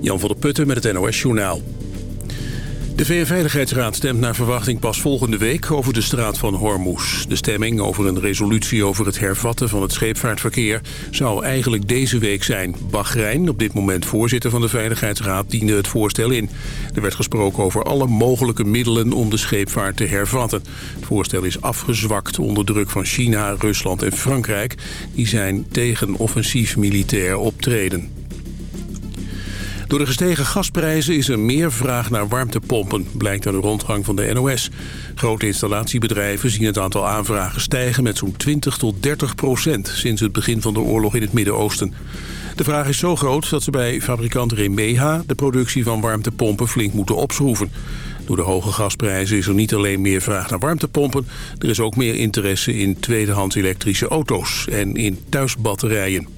Jan van der Putten met het NOS Journaal. De VN-veiligheidsraad stemt naar verwachting pas volgende week over de straat van Hormuz. De stemming over een resolutie over het hervatten van het scheepvaartverkeer zou eigenlijk deze week zijn. Bahrein, op dit moment voorzitter van de Veiligheidsraad, diende het voorstel in. Er werd gesproken over alle mogelijke middelen om de scheepvaart te hervatten. Het voorstel is afgezwakt onder druk van China, Rusland en Frankrijk. Die zijn tegen offensief militair optreden. Door de gestegen gasprijzen is er meer vraag naar warmtepompen, blijkt uit de rondgang van de NOS. Grote installatiebedrijven zien het aantal aanvragen stijgen met zo'n 20 tot 30 procent sinds het begin van de oorlog in het Midden-Oosten. De vraag is zo groot dat ze bij fabrikant Remeha de productie van warmtepompen flink moeten opschroeven. Door de hoge gasprijzen is er niet alleen meer vraag naar warmtepompen... er is ook meer interesse in tweedehands elektrische auto's en in thuisbatterijen.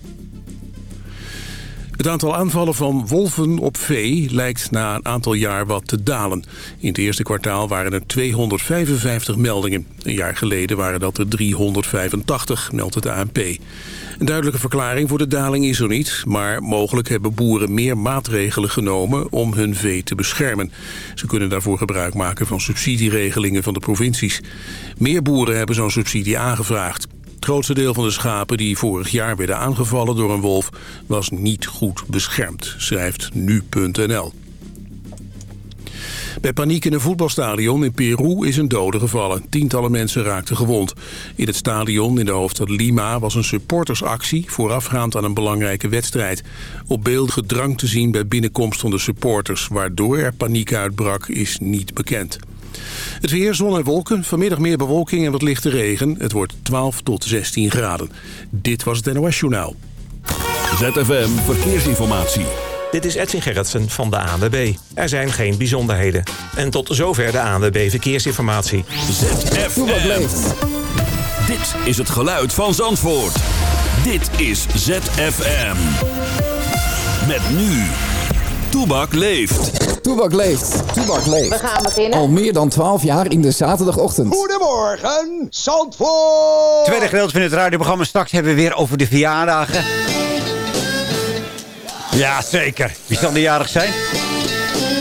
Het aantal aanvallen van wolven op vee lijkt na een aantal jaar wat te dalen. In het eerste kwartaal waren er 255 meldingen. Een jaar geleden waren dat er 385, meldt het ANP. Een duidelijke verklaring voor de daling is er niet... maar mogelijk hebben boeren meer maatregelen genomen om hun vee te beschermen. Ze kunnen daarvoor gebruik maken van subsidieregelingen van de provincies. Meer boeren hebben zo'n subsidie aangevraagd. Het grootste deel van de schapen die vorig jaar werden aangevallen door een wolf... was niet goed beschermd, schrijft nu.nl. Bij paniek in een voetbalstadion in Peru is een dode gevallen. Tientallen mensen raakten gewond. In het stadion in de hoofdstad Lima was een supportersactie... voorafgaand aan een belangrijke wedstrijd. Op beeld gedrang te zien bij binnenkomst van de supporters. Waardoor er paniek uitbrak is niet bekend. Het weer, zon en wolken. Vanmiddag meer bewolking en wat lichte regen. Het wordt 12 tot 16 graden. Dit was het NOS Journaal. ZFM Verkeersinformatie. Dit is Edwin Gerritsen van de ANWB. Er zijn geen bijzonderheden. En tot zover de ANWB Verkeersinformatie. ZFM. Dit is het geluid van Zandvoort. Dit is ZFM. Met nu... Toebak leeft. Toebak leeft. Toebak leeft. We gaan beginnen. Al meer dan 12 jaar in de zaterdagochtend. Goedemorgen, Zandvoort. Tweede gedeelte van het radioprogramma. Straks hebben we weer over de verjaardagen. Ja, zeker. Wie zal de jarig zijn?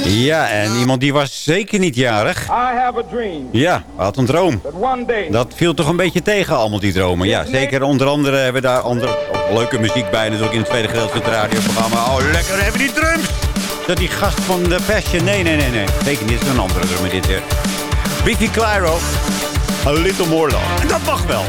Ja, en iemand die was zeker niet jarig. I have a dream. Ja, had een droom. Dat viel toch een beetje tegen, allemaal die dromen. Ja, zeker. Onder andere hebben we daar andere, leuke muziek bij natuurlijk in het tweede gedeelte van het radioprogramma. Oh, lekker hebben die drums. Dat die gast van de Passion. Nee, nee, nee, nee. Zeker niet. Het is een andere drummer dit weer. Vicky Clyro. A Little More Love. En dat mag wel.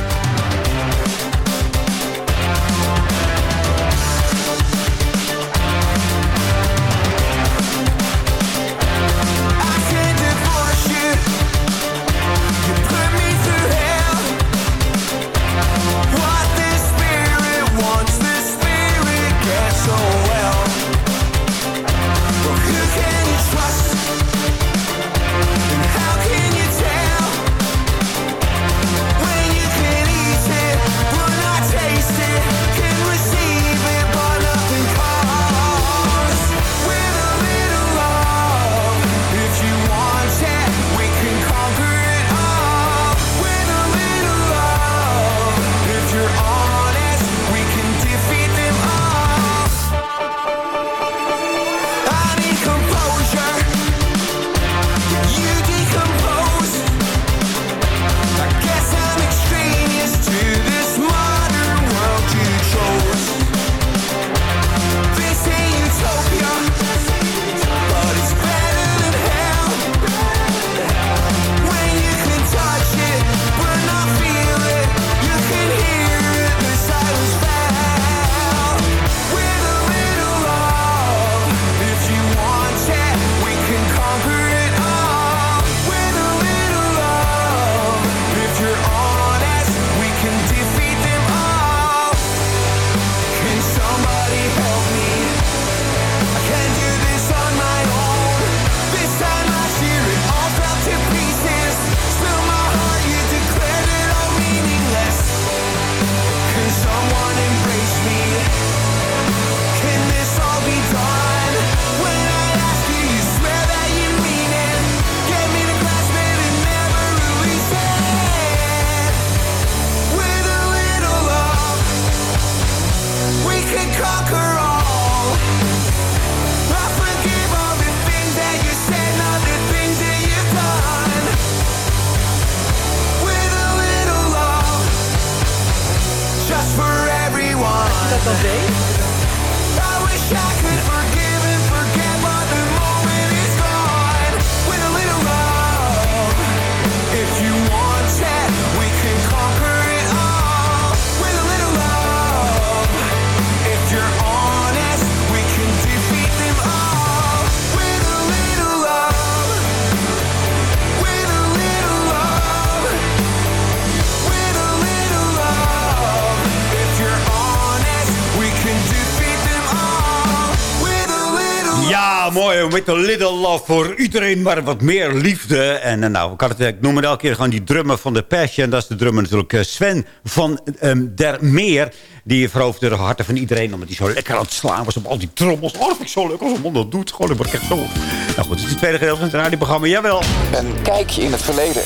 Mooi. Met a little love voor iedereen, maar wat meer liefde. En uh, nou, ik, het, ik noem het elke keer gewoon die drummer van de Passion. Dat is de drummer natuurlijk uh, Sven van um, der Meer. Die veroverde de harten van iedereen. Omdat hij zo lekker aan het slaan was op al die trommels. Oh, dat vind ik zo leuk als een man dat doet. Gewoon, ik echt zo... Nou goed, het is het tweede gedeelte van het radioprogramma. Jawel. Een kijkje in het verleden.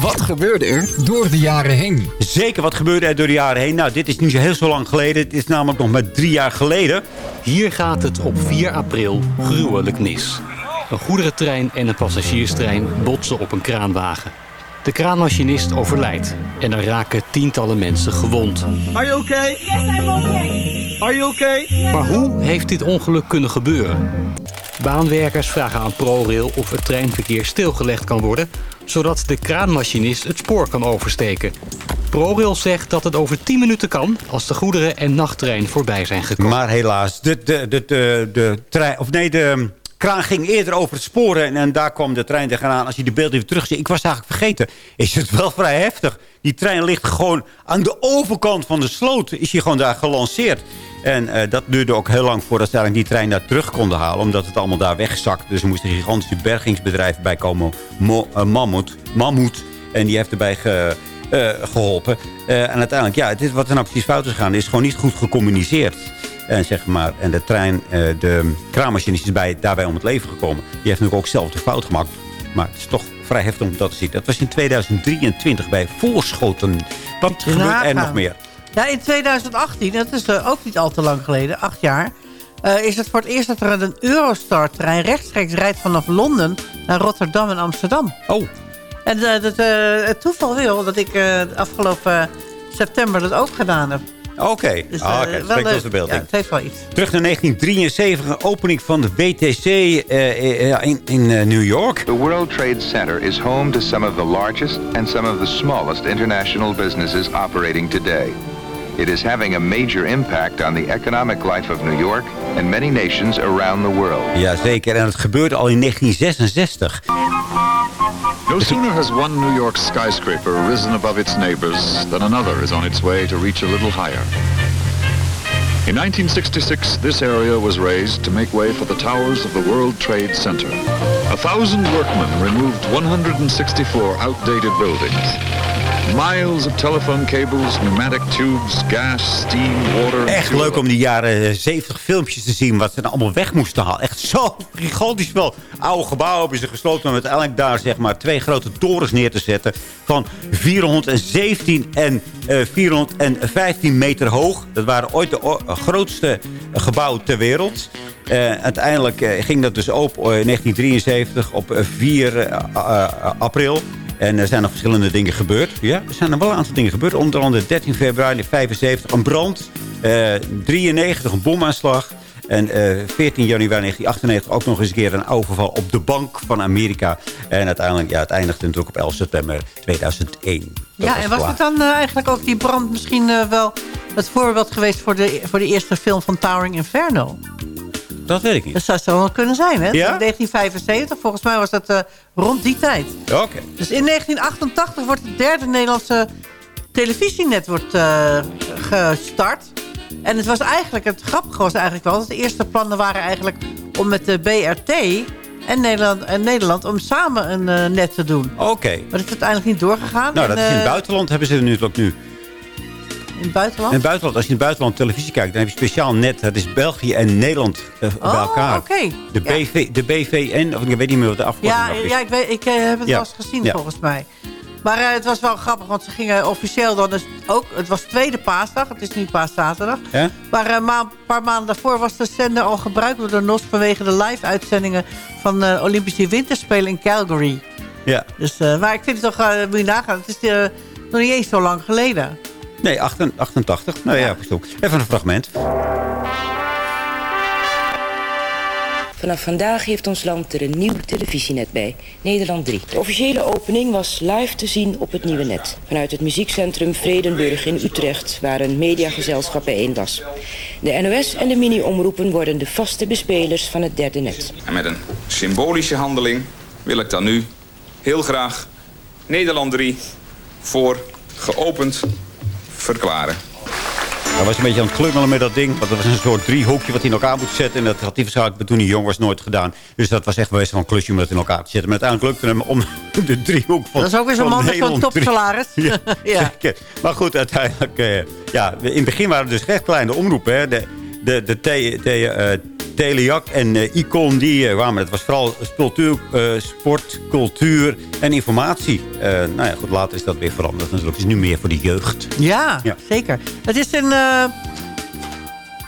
Wat gebeurde er door de jaren heen? Zeker, wat gebeurde er door de jaren heen? Nou, dit is niet zo heel zo lang geleden. Het is namelijk nog maar drie jaar geleden. Hier gaat het op 4 april gruwelijk mis. Een goederentrein en een passagierstrein botsen op een kraanwagen. De kraanmachinist overlijdt en er raken tientallen mensen gewond. Are you okay? Yes, I'm okay. Are you okay? Maar hoe heeft dit ongeluk kunnen gebeuren? Baanwerkers vragen aan ProRail of het treinverkeer stilgelegd kan worden... zodat de kraanmachinist het spoor kan oversteken. ProRail zegt dat het over 10 minuten kan... als de goederen- en nachttrein voorbij zijn gekomen. Maar helaas, de, de, de, de, de trein... Of nee, de kraan ging eerder over het sporen. En, daar kwam de trein tegenaan. Als je de beelden weer terugziet. Ik was eigenlijk vergeten. Is het wel vrij heftig. Die trein ligt gewoon aan de overkant van de sloot. Is hij gewoon daar gelanceerd. En uh, dat duurde ook heel lang voordat ze die trein daar terug konden halen. Omdat het allemaal daar wegzakt. Dus er moest een gigantische bergingsbedrijf bij komen. Mo, uh, Mammoet. En die heeft erbij ge, uh, geholpen. en uiteindelijk, ja, dit, wat er nou precies fout is gegaan... is gewoon niet goed gecommuniceerd. En, zeg maar, en de trein, de kraanmachinist is bij, daarbij om het leven gekomen. Die heeft natuurlijk ook zelf de fout gemaakt. Maar het is toch vrij heftig om dat te zien. Dat was in 2023 bij Voorschoten. Wat gebeurt er nog meer? Ja, in 2018, dat is uh, ook niet al te lang geleden, acht jaar... Uh, is het voor het eerst dat er een Eurostar-trein rechtstreeks rijdt vanaf Londen naar Rotterdam en Amsterdam. Oh. En uh, dat, het toeval wil dat ik afgelopen september dat ook gedaan heb. Oké, okay. dus, ah, okay. dat is de beelding. Ja, het heeft wel iets. Terug naar 1973, opening van de WTC uh, in, in uh, New York. The World Trade Center is home to some of the largest and some of the smallest international businesses operating today. It is having a major impact on the economic life of New York and many nations around the world. Jazeker, en het gebeurde al in 1966. No sooner has one New York skyscraper risen above its neighbors than another is on its way to reach a little higher. In 1966, this area was raised to make way for the towers of the World Trade Center. A thousand workmen removed 164 outdated buildings. Miles of telephone cables, pneumatic tubes, gas, steam, water... Echt leuk om die jaren 70 filmpjes te zien wat ze dan allemaal weg moesten halen. Echt zo gigantisch wel. Oude gebouwen hebben ze gesloten om uiteindelijk daar zeg maar twee grote torens neer te zetten. Van 417 en uh, 415 meter hoog. Dat waren ooit de grootste gebouwen ter wereld. Uh, uiteindelijk uh, ging dat dus open in 1973 op 4 april. En er zijn nog verschillende dingen gebeurd. Ja, er zijn nog wel een aantal dingen gebeurd. Onder andere 13 februari 75 een brand. Uh, 93 een bomaanslag. En uh, 14 januari 1998 ook nog eens een keer een overval op de Bank van Amerika. En uiteindelijk, ja, het eindigde natuurlijk op 11 september 2001. Dat ja, en was het dan uh, eigenlijk ook die brand misschien uh, wel het voorbeeld geweest voor de, voor de eerste film van Towering Inferno? Dat weet ik niet. Dat zou zo wel kunnen zijn, hè? Ja? 1975, volgens mij was dat uh, rond die tijd. Oké. Okay. Dus in 1988 wordt het derde Nederlandse televisienet wordt, uh, gestart. En het was eigenlijk, het grappige was eigenlijk wel... dat de eerste plannen waren eigenlijk om met de BRT en Nederland, en Nederland om samen een uh, net te doen. Oké. Okay. Maar dat is uiteindelijk niet doorgegaan. Nou, dat is in het buitenland hebben ze nu ook nu. In het buitenland? In het buitenland. Als je in het buitenland televisie kijkt, dan heb je speciaal net. Dat is België en Nederland uh, oh, bij elkaar. Okay. De, ja. BV, de BVN, of ik weet niet meer wat de afkorting ja, is. Ja, ik, weet, ik uh, heb het ja. wel eens gezien volgens mij. Maar uh, het was wel grappig, want ze gingen officieel dan dus ook... Het was tweede paasdag, het is nu paaszaterdag. Maar een ma paar maanden daarvoor was de zender al gebruikt door de NOS... vanwege de live-uitzendingen van de Olympische Winterspelen in Calgary. Ja. Dus, maar ik vind het toch, moet je nagaan, het is nog niet eens zo lang geleden. Nee, 88. Nou ja, ja even een fragment. Vanaf vandaag heeft ons land er een nieuw televisienet bij, Nederland 3. De officiële opening was live te zien op het nieuwe net. Vanuit het muziekcentrum Vredenburg in Utrecht, waar een mediagezelschap bijeen was. De NOS en de mini-omroepen worden de vaste bespelers van het derde net. En met een symbolische handeling wil ik dan nu heel graag Nederland 3 voor geopend verklaren. Hij was een beetje aan het klungelen met dat ding. Want dat was een soort driehoekje wat hij in elkaar moet zetten. En dat had hij waarschijnlijk toen hij jong was nooit gedaan. Dus dat was echt bewezen van een klusje om dat in elkaar te zetten. Maar uiteindelijk lukte hem om de driehoek van Dat is ook weer zo'n van man met zo'n topsalaris. Ja, Ja. zeker. Maar goed, uiteindelijk... eh, ja, in het begin waren er dus echt kleine omroepen. Hè. De, de, de, te, de, Telejac en eh, Icon, die eh, kwamen. Het was vooral cultuur, eh, sport, cultuur en informatie. Nou ja, goed, later is dat weer veranderd. Natuurlijk Het is nu meer voor de jeugd. Ja, Ja. zeker. Het is in eh,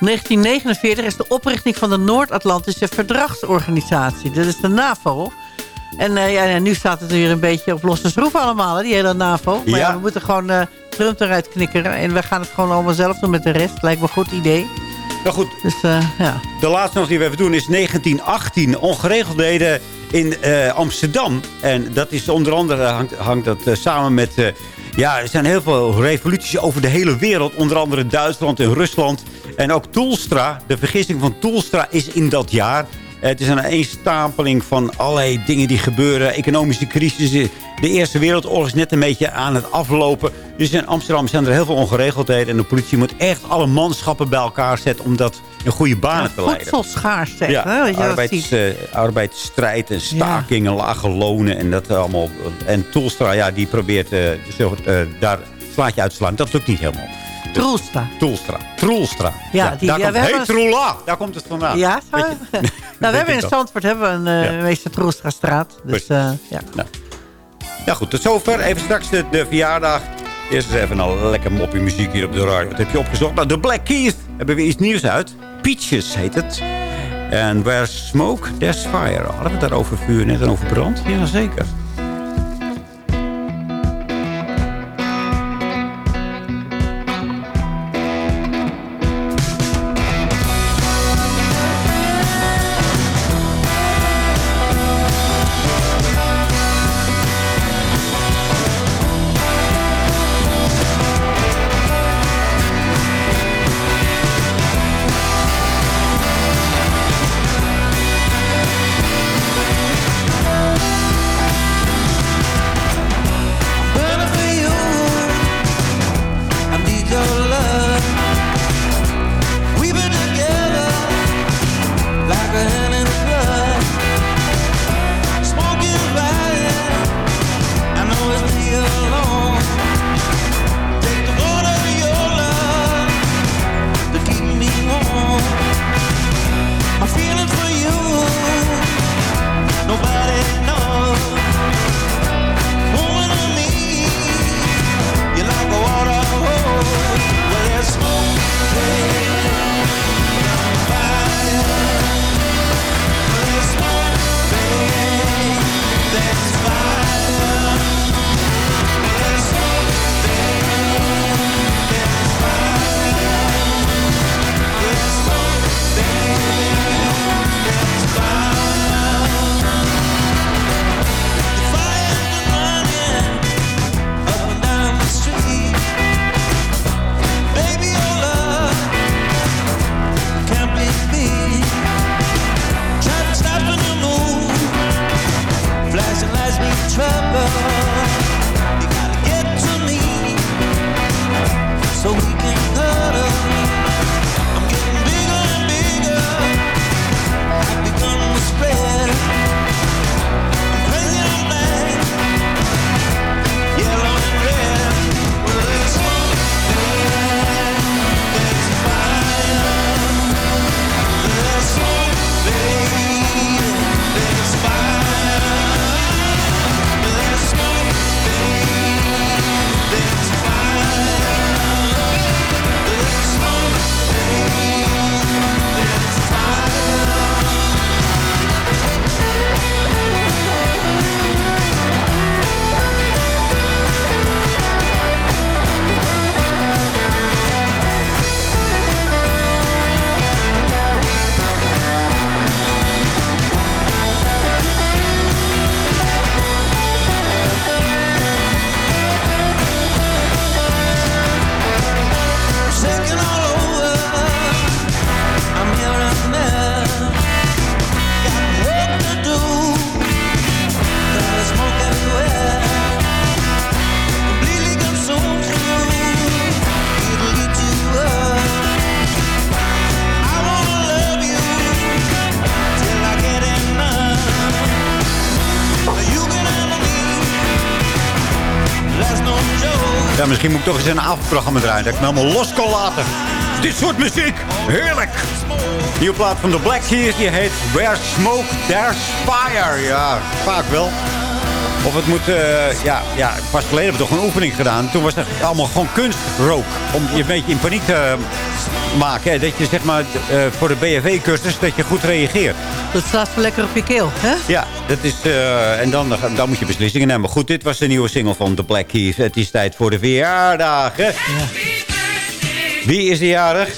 1949 is de oprichting van de Noord-Atlantische Verdragsorganisatie. Dat is de NAVO. En ja, nu staat het weer een beetje op losse schroef allemaal, hè, die hele NAVO. Maar ja, Ja. we moeten gewoon eh Trump eruit knikkeren. En we gaan het gewoon allemaal zelf doen met de rest. Lijkt me een goed idee. Nou goed, Dus eh, ja. De laatste nog die we even doen is 1918. Ongeregeldheden in eh, Amsterdam. En dat is onder andere hangt, hangt dat eh, samen met... ja, er zijn heel veel revoluties over de hele wereld. Onder andere Duitsland en Rusland. En ook Toelstra, de vergissing van Toelstra is in dat jaar. Het is een eenstapeling van allerlei dingen die gebeuren. Economische crisis. De Eerste Wereldoorlog is net een beetje aan het aflopen. Dus in Amsterdam zijn er heel veel ongeregeldheden. En de politie moet echt alle manschappen bij elkaar zetten... om dat in goede banen te leiden. Voedselschaarste, echt, Ja, hè, arbeids, eh, arbeidsstrijd en stakingen, lage lonen en dat allemaal. En Toelstra, ja, die probeert eh, zo, eh, daar slaatje uit te slaan. Dat lukt niet helemaal. Troelstra. Toelstra. Troelstra. Ja, die- daar ja, komt, we hey, hebben- Troela! Daar komt het vandaan. Ja, zo? Nou, we hebben in. Zandvoort hebben we een Ja. meester Troelstra straat. Dus eh, ja. Nou. Ja goed, tot zover. Even straks de, de verjaardag. Eerst eens even een lekker moppie muziek hier op de radio. Wat heb je opgezocht? Nou, de Black Keys hebben weer iets nieuws uit. Peaches heet het. En where smoke, there's fire. Hadden we het daar over vuur net en over brand? Jazeker. Misschien moet ik toch eens een avondprogramma draaien. Dat ik me helemaal los kan laten. Dit soort muziek. Heerlijk. Nieuwe plaat van The Black Keys. Die heet Where Smoke, There's Fire. Ja, vaak wel. Of het moet, eh, ja, ja, pas geleden hebben we toch een oefening gedaan. Toen was het allemaal gewoon kunstrook. Om je een beetje in paniek te maken. Dat je zeg maar eh, voor de BFW-cursus dat je goed reageert. Dat staat zo lekker op je keel, hè? Ja, dat is, eh, en dan, dan moet je beslissingen nemen. Goed, dit was de nieuwe single van The Black Keys. Het is tijd voor de verjaardag. hè. Wie is de jarig?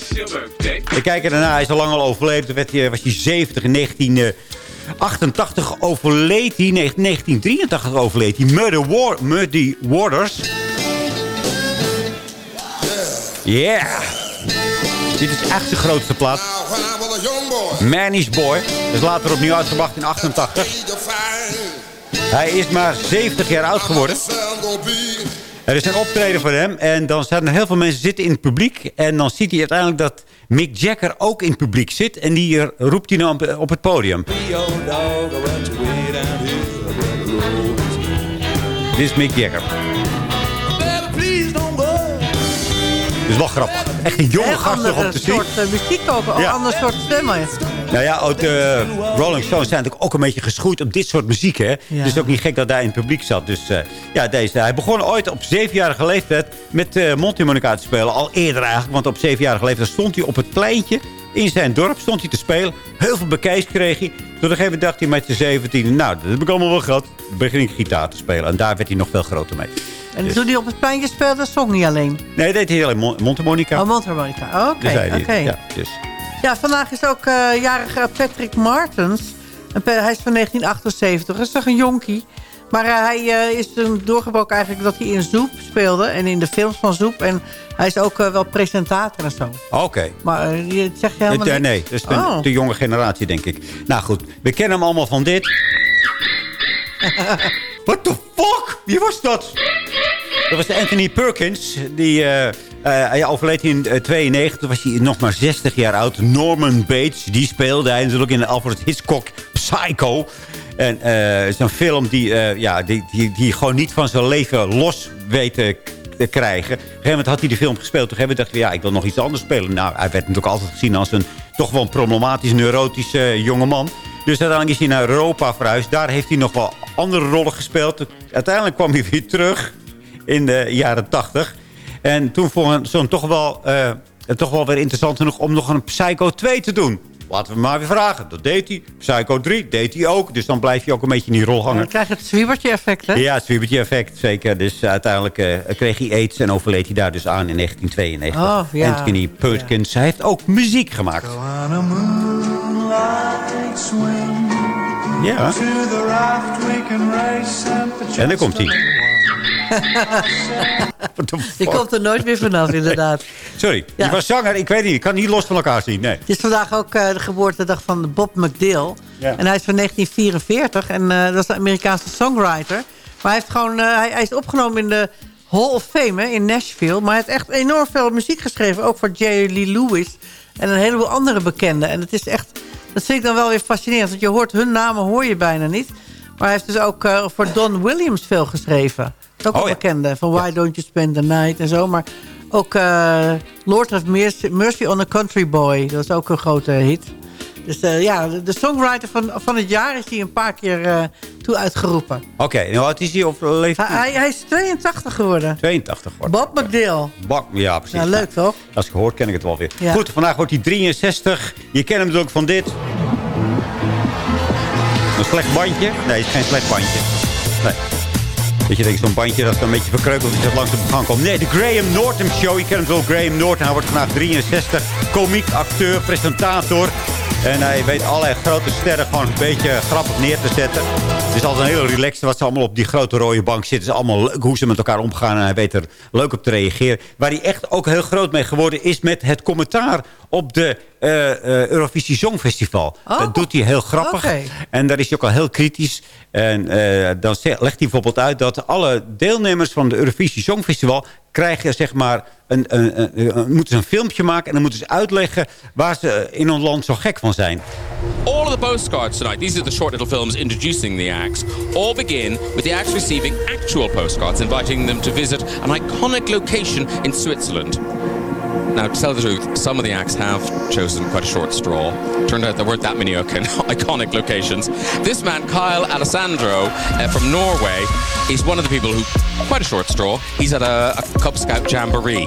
Ik kijk ernaar, hij is al lang al overleden. Werd was hij 70 in 1988 overleed hij. Nee, 1983 overleed hij. Muddy, War, Muddy Waters. Yeah. Dit is echt zijn grootste plaat. Manish Boy. Is later opnieuw uitgebracht in 88. Hij is maar 70 jaar oud geworden. Er is een optreden voor hem. En dan staan er heel veel mensen zitten in het publiek. En dan ziet hij uiteindelijk dat Mick Jagger ook in het publiek zit. En die roept hij nou op, op het podium. Dit is Mick Jagger. Dat is wel grappig. Echt een jonge gast om andere te zien. soort eh, muziek ook. Een Ja. ander soort stemmen. Nou ja, ook de Rolling Stones zijn natuurlijk ook een beetje geschoeid op dit soort muziek. Hè? Ja. Dus het is ook niet gek dat hij in het publiek zat. Dus eh, ja, deze, hij begon ooit op zevenjarige leeftijd met uh, mondharmonica te spelen. Al eerder eigenlijk, want op zevenjarige leeftijd stond hij op het pleintje in zijn dorp. Stond hij te spelen. Heel veel bekijs kreeg hij. Op een gegeven moment dacht hij met zijn 17, nou, dat heb ik allemaal wel gehad. Begin ik gitaar te spelen. En daar werd hij nog veel groter mee. En Dus- toen hij op het pleintje speelde, zong niet alleen. Nee, dat deed hij alleen mon- mondharmonica. Oh, mondharmonica. Oké, zei hij. oké. Ja, dus. Ja, vandaag is ook jarige Patrick Martens. Hij is van 1978. Dat is toch een jonkie. Maar eh, hij eh, is toen doorgebroken eigenlijk dat hij in Zoep speelde. En in de films van Zoep. En hij is ook wel presentator en zo. Oké. Maar je zeg je helemaal niet? nee, dat is de, Oh. de jonge generatie, denk ik. Nou goed, we kennen hem allemaal van dit. What the fuck? Wie was dat? Dat was Anthony Perkins. Die, hij overleed in eh, 92. Toen was hij nog maar 60 jaar oud. Norman Bates, die speelde hij natuurlijk in de Alfred Hitchcock Psycho. En eh, is een film die, eh, ja, die, die, die gewoon niet van zijn leven los weet te krijgen. Op een gegeven moment had hij die film gespeeld. Moment dacht hij, ja, ik wil nog iets anders spelen. Nou, hij werd natuurlijk altijd gezien als een toch wel een problematisch, neurotische eh, jonge man. Dus uiteindelijk is hij naar Europa verhuisd. Daar heeft hij nog wel andere rollen gespeeld. Uiteindelijk kwam hij weer terug in de jaren tachtig. En toen vond ze hem toch wel, eh, het toch wel weer interessant genoeg om nog een Psycho 2 te doen. Laten we hem maar weer vragen. Dat deed hij. Psycho 3 deed hij ook. Dus dan blijf je ook een beetje in die rol hangen. Dan krijg je het zwiebertje effect, hè? Ja, het zwiebertje effect, zeker. Dus uiteindelijk eh, kreeg hij aids en overleed hij daar dus aan in 1992. Oh, ja. Anthony Perkins. Hij heeft ook muziek gemaakt. Ja. En daar komt hij. Je komt er nooit meer vanaf, inderdaad. Sorry, Ja. je was zanger. Ik weet niet, ik kan niet los van elkaar zien. Nee. Het is vandaag ook eh, de geboortedag van Bob McDill. Ja. En hij is van 1944 en eh, dat is een Amerikaanse songwriter. Maar hij, heeft gewoon, eh, hij, hij is opgenomen in de Hall of Fame hè, in Nashville. Maar hij heeft echt enorm veel muziek geschreven. Ook voor Jerry Lee Lewis en een heleboel andere bekenden. En het is echt, dat vind ik dan wel weer fascinerend. Want je hoort hun namen hoor je bijna niet. Maar hij heeft dus ook eh, voor Don Williams veel geschreven. Ook Oh, een ja. bekende. Van Why Don't You Spend the Night en zo. Maar ook eh, Lord of Mercy, Mercy on a Country Boy. Dat is ook een grote hit. Dus eh, ja, de, songwriter van, van het jaar is hij een paar keer toe uitgeroepen. Oké, nou wat is hij of leeft Hij, hij? is 82 geworden. 82 wordt. Bob McDill. Bak, ja, precies. Ja, leuk toch? Als ik hoor, ken ik het wel weer. Ja. Goed, vandaag wordt hij 63. Je kent hem natuurlijk van dit. Een slecht bandje? Nee, het is geen slecht bandje. Nee. Dat je denkt, zo'n bandje dat een beetje verkreukeld is dat langs de gang komt. Nee, de Graham Norton Show. Je kent hem wel, Graham Norton. Hij wordt vandaag 63. Komiek, acteur, presentator. En hij weet allerlei grote sterren gewoon een beetje grappig neer te zetten. Het is altijd een heel relaxed wat ze allemaal op die grote rode bank zitten. Het is allemaal leuk hoe ze met elkaar omgaan. En hij weet er leuk op te reageren. Waar hij echt ook heel groot mee geworden is met het commentaar op de eh, eh, Eurovisie Songfestival. Oh, Dat doet hij heel grappig. En daar is hij ook al heel kritisch. En eh, dan legt hij bijvoorbeeld uit dat alle deelnemers van de Eurovisie Songfestival krijgen zeg maar... Een, een, een- een- moeten ze een filmpje maken en dan moeten ze uitleggen... waar ze in ons land zo gek van zijn. All of the postcards tonight, these are the short little films introducing the acts, all begin with the acts receiving actual postcards inviting them to visit an iconic location in Switzerland. Now, to tell the truth, some of the acts have chosen quite a short straw. Turned out there weren't that many icon- iconic locations. This man, Kyle Alessandro uh, from Norway, is one of the people who, quite a short straw, he's at a, a Cub Scout Jamboree.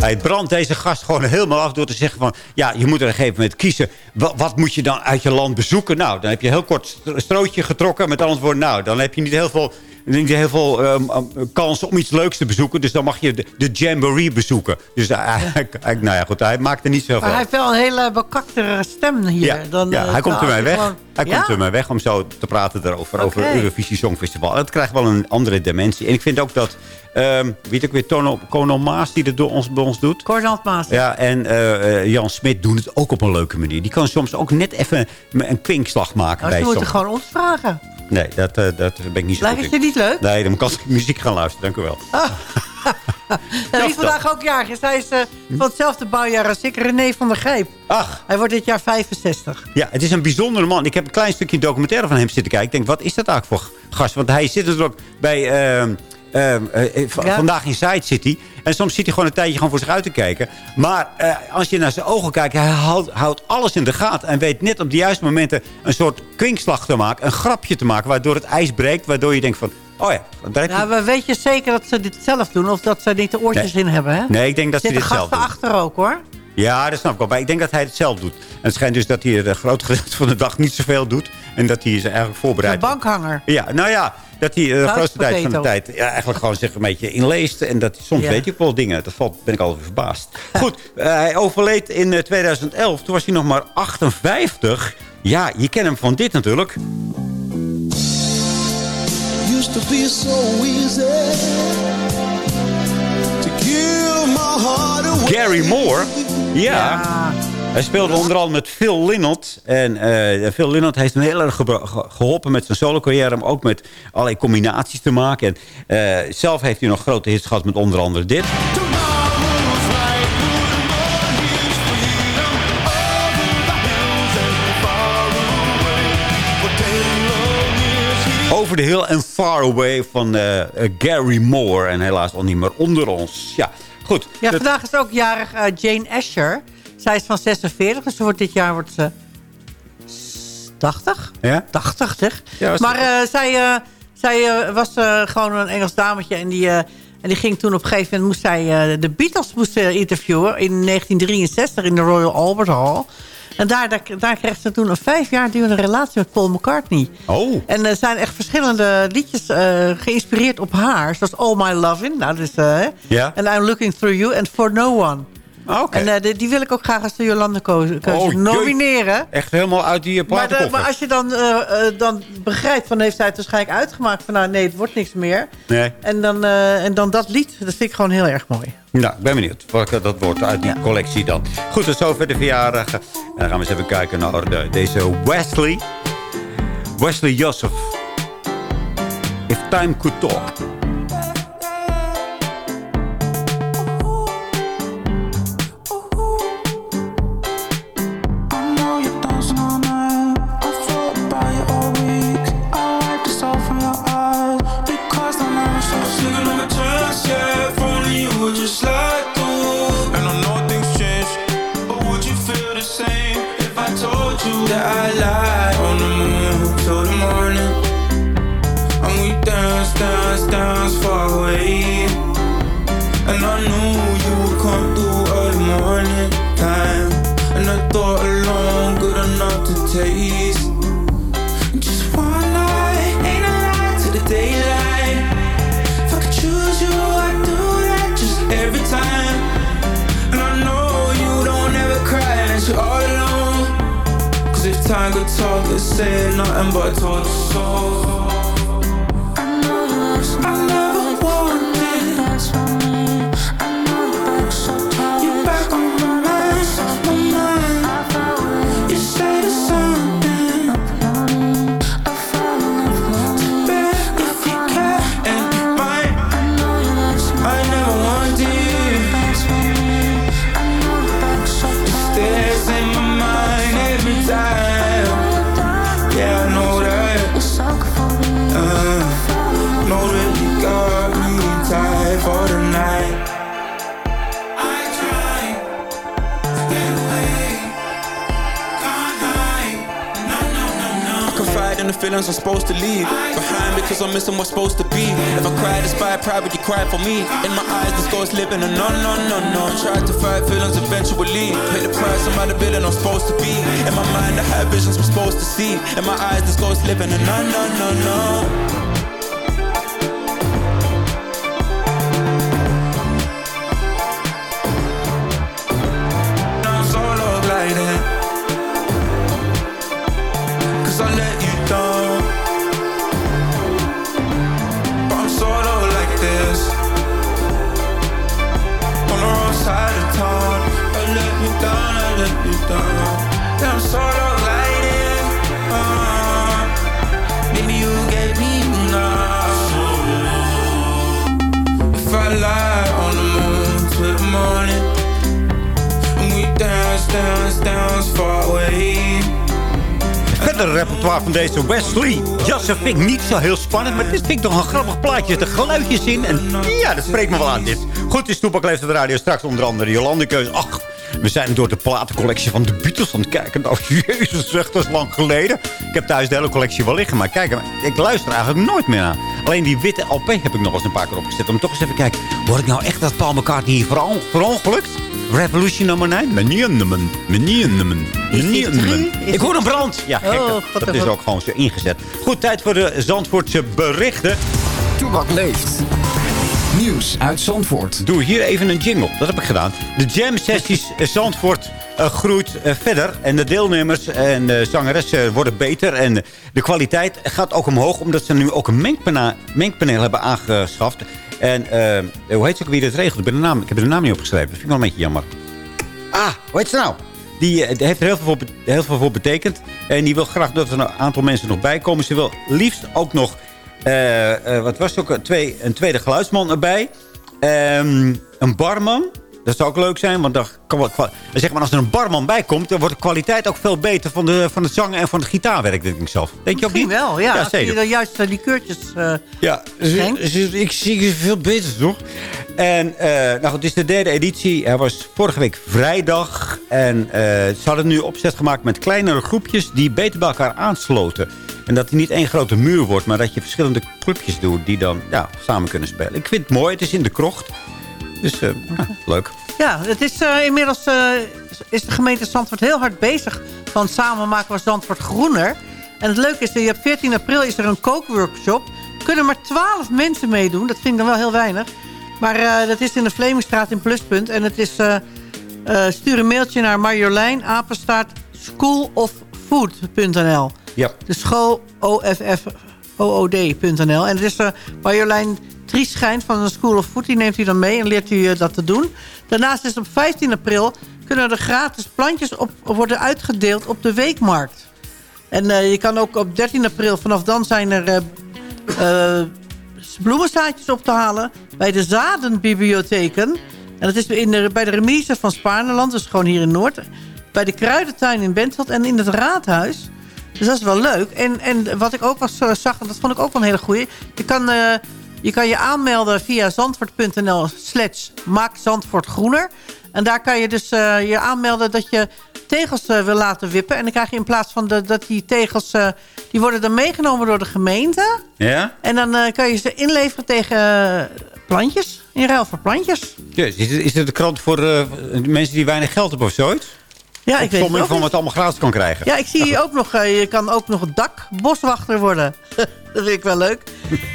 Hij brandt deze gast gewoon helemaal af door te zeggen van... ja, je moet er op een gegeven moment kiezen. Wat, wat moet je dan uit je land bezoeken? Nou, dan heb je een heel kort stro- strootje getrokken met antwoord... nou, dan heb je niet heel veel, niet heel veel ehm, ehm, kans om iets leuks te bezoeken. Dus dan mag je de, de Jamboree bezoeken. Dus eh, eigenlijk, eigenlijk, nou ja, goed, hij maakt er niet zoveel Maar hij heeft wel een hele bekaktere stem hier. ja, dan, ja, eh, hij komt ermee als je weg. gewoon- Hij komt ermee weg om zo te praten daarover. Over Oké. het Eurovisie Songfestival. Het krijgt wel een andere dimensie. En ik vind ook dat... ehm weet ook weer Tono, Kono Maas die het door ons, bij ons doet. Cornald Maas. Ja, en eh, eh, Jan Smit doen het ook op een leuke manier. Die kan soms ook net even een kwinkslag maken. Oh, bij ze moeten gewoon ons vragen. Nee, dat, eh, dat ben ik niet zo Lijkt het je niet leuk? Nee, dan kan ik muziek gaan luisteren. Dank u wel. En wie vandaag ook jarig is. Hij is van hetzelfde bouwjaar als ik. René van der Gijp. Ach. Hij wordt dit jaar 65. Ja, het is een bijzondere man. Ik heb een klein stukje documentaire van hem zitten kijken. Ik denk, wat is dat eigenlijk voor gast? Want hij zit natuurlijk bij... ehm, ehm, eh, eh, Ja. Vandaag in Side City. En soms zit hij gewoon een tijdje gewoon voor zich uit te kijken. Maar eh, als je naar zijn ogen kijkt, hij houdt, houdt alles in de gaten. En weet net op de juiste momenten een soort kwinkslag te maken. Een grapje te maken, waardoor het ijs breekt. Waardoor je denkt van, oh ja, daar heb je- Ja, maar weet je zeker dat ze dit zelf doen? Of dat ze niet de oortjes Nee. in hebben, hè? Nee, ik denk dat ze dit zelf gasten doen. achter ook, hoor. Ja, dat snap ik wel. Maar ik denk dat hij het zelf doet. En het schijnt dus dat hij een groot gedeelte van de dag niet zoveel doet. En dat hij zich eigenlijk Een voorbereidt. bankhanger. Ja, nou ja, dat hij eh, de grootste tijd van de tijd ja, eigenlijk gewoon zich een beetje inleest. En dat soms Ja. weet hij ook wel dingen. Dat valt, ben ik altijd verbaasd. Goed, eh, hij overleed in eh, 2011. Toen was hij nog maar 58. Ja, je kent hem van dit natuurlijk. Used to be so easy to give my heart away. Gary Moore. Ja. Hij speelde onder andere met Phil Lynott. En eh, Phil Lynott heeft hem heel erg geholpen met zijn solo carrière. Maar ook met allerlei combinaties te maken. En eh, zelf heeft hij nog grote hits gehad met onder andere dit. Over de Hill and Far Away van eh, Gary Moore. En helaas al niet meer onder ons. Ja, goed. Ja, Dat- vandaag is ook jarig Jane Asher. Zij is van 46, dus wordt dit jaar wordt ze 80. Ja? 80, zeg. Ja, maar eh, zij, eh, zij eh, was gewoon een Engels dametje. En die, en die ging toen op een gegeven moment... moest zij de Beatles moest, eh, interviewen in 1963 in de Royal Albert Hall. En daar, daar, daar kreeg ze toen een vijf jaar durende relatie met Paul McCartney. Oh. En er zijn echt verschillende liedjes geïnspireerd op haar. Zoals All My Lovin'. Nou, dus, hè. Ja. En I'm Looking Through You and For No One. Oké. En eh, die, die wil ik ook graag als de Jolande Koos Oh, nomineren. Echt helemaal uit die eh, Maar, de- maar als je dan, eh, dan begrijpt van heeft zij het waarschijnlijk uitgemaakt van nou nee, het wordt niks meer. Nee. En dan, en dan dat lied, dat vind ik gewoon heel erg mooi. Nou, ik ben benieuwd welke dat wordt uit die collectie dan. Goed, tot zover de verjaardag. En dan gaan we eens even kijken naar de, deze Wesley. Wesley Joseph. If Time Could Talk. In my eyes, this ghost living a no, no, no, no. Verder repertoire van deze Wesley. Jassen vind ik niet zo heel spannend, maar dit vind ik toch een grappig plaatje. De geluidjes in en ja, dat spreekt me wel aan dit. Goed, is Toepak leeft de radio. Straks onder andere Jolande Keus. Ach, we zijn door de platencollectie van de Beatles aan het kijken. Nou, jezus, zeg, dat is lang geleden. Ik heb thuis de hele collectie wel liggen, maar kijk, ik luister eigenlijk nooit meer naar. Alleen die witte LP heb ik nog eens een paar keer opgezet. Om toch eens even kijken, word ik nou echt dat Paul McCartney hier veron verongelukt? Revolution nummer 9? Meneer nummen. Meneer nummen. Meneer nummen. Ik hoor een brand. Ja, gek. Oh, dat- God, dat is ook gewoon zo ingezet. Goed, tijd voor de Zandvoortse berichten. Toebak leeft. Nieuws uit Zandvoort. Doe hier even een jingle. Dat heb ik gedaan. De jam sessies eh, Zandvoort eh, groeit eh, verder. En de deelnemers en de zangeressen worden beter. En de kwaliteit gaat ook omhoog. Omdat ze nu ook een mengpaneel hebben aangeschaft. En eh, hoe heet ze ook wie dat regelt? Ik, naam, ik heb de naam niet opgeschreven. Dat vind ik wel een beetje jammer. Ah, hoe heet ze nou? Die eh, heeft er heel veel, voor, heel veel voor betekend. En die wil graag dat er een aantal mensen nog bij komen. Ze wil liefst ook nog... eh, wat was het ook? Een, twee, een tweede geluidsman erbij. Ehm, een barman. Dat zou ook leuk zijn. Want dan kan wel, zeg maar, als er een barman bij komt... dan wordt de kwaliteit ook veel beter van, de, van het zangen en van het gitaarwerk, denk ik zelf. Denk je ook niet? Wel, ja. Ja, als je dan juist eh, die keurtjes eh Ja, ik zie ze veel beter, toch? En eh, nou goed, het is de derde editie. Hij was vorige week vrijdag. En eh, ze hadden nu opzet gemaakt met kleinere groepjes... die beter bij elkaar aansloten. En dat het niet één grote muur wordt... maar dat je verschillende clubjes doet... die dan ja, samen kunnen spelen. Ik vind het mooi. Het is in de krocht. Dus eh, ja, leuk. Ja, het is eh, inmiddels eh, is de gemeente Zandvoort heel hard bezig. Van samen maken we Zandvoort groener. En het leuke is, je hebt 14 april is er een kookworkshop. Kunnen maar 12 mensen meedoen. Dat vind ik dan wel heel weinig. Maar dat is in de Vlemingstraat in Pluspunt. En het is, stuur een mailtje naar Marjolein, apenstaart, schooloffood.nl. Ja. De school OFFOOD.nl. En het is uh, Marjolein Trieschijn van de School of Food. Die neemt u dan mee en leert u uh, dat te doen. Daarnaast is op 15 april kunnen er gratis plantjes op, worden uitgedeeld op de weekmarkt. En uh, je kan ook op 13 april, vanaf dan zijn er uh, bloemenzaadjes op te halen... bij de Zadenbibliotheken. En dat is in de, bij de remise van Spaarneland, dus gewoon hier in Noord. Bij de Kruidentuin in Bentveld en in het Raadhuis... Dus dat is wel leuk. En, en wat ik ook was, zag, dat vond ik ook wel een hele goeie. Je kan, je, kan je aanmelden via zandvoort.nl slash maak Zandvoort groener. En daar kan je dus uh, je aanmelden dat je tegels wil laten wippen. En dan krijg je in plaats van de, dat die tegels... die worden dan meegenomen door de gemeente. Ja? En dan kan je ze inleveren tegen plantjes. In ruil voor plantjes. Ja, is, het de krant voor mensen die weinig geld hebben of zoiets? Ja, ik weet het van wat allemaal gratis kan krijgen. Ja, ik zie hier ook nog, uh, je kan ook nog dakboswachter worden. dat vind ik wel leuk.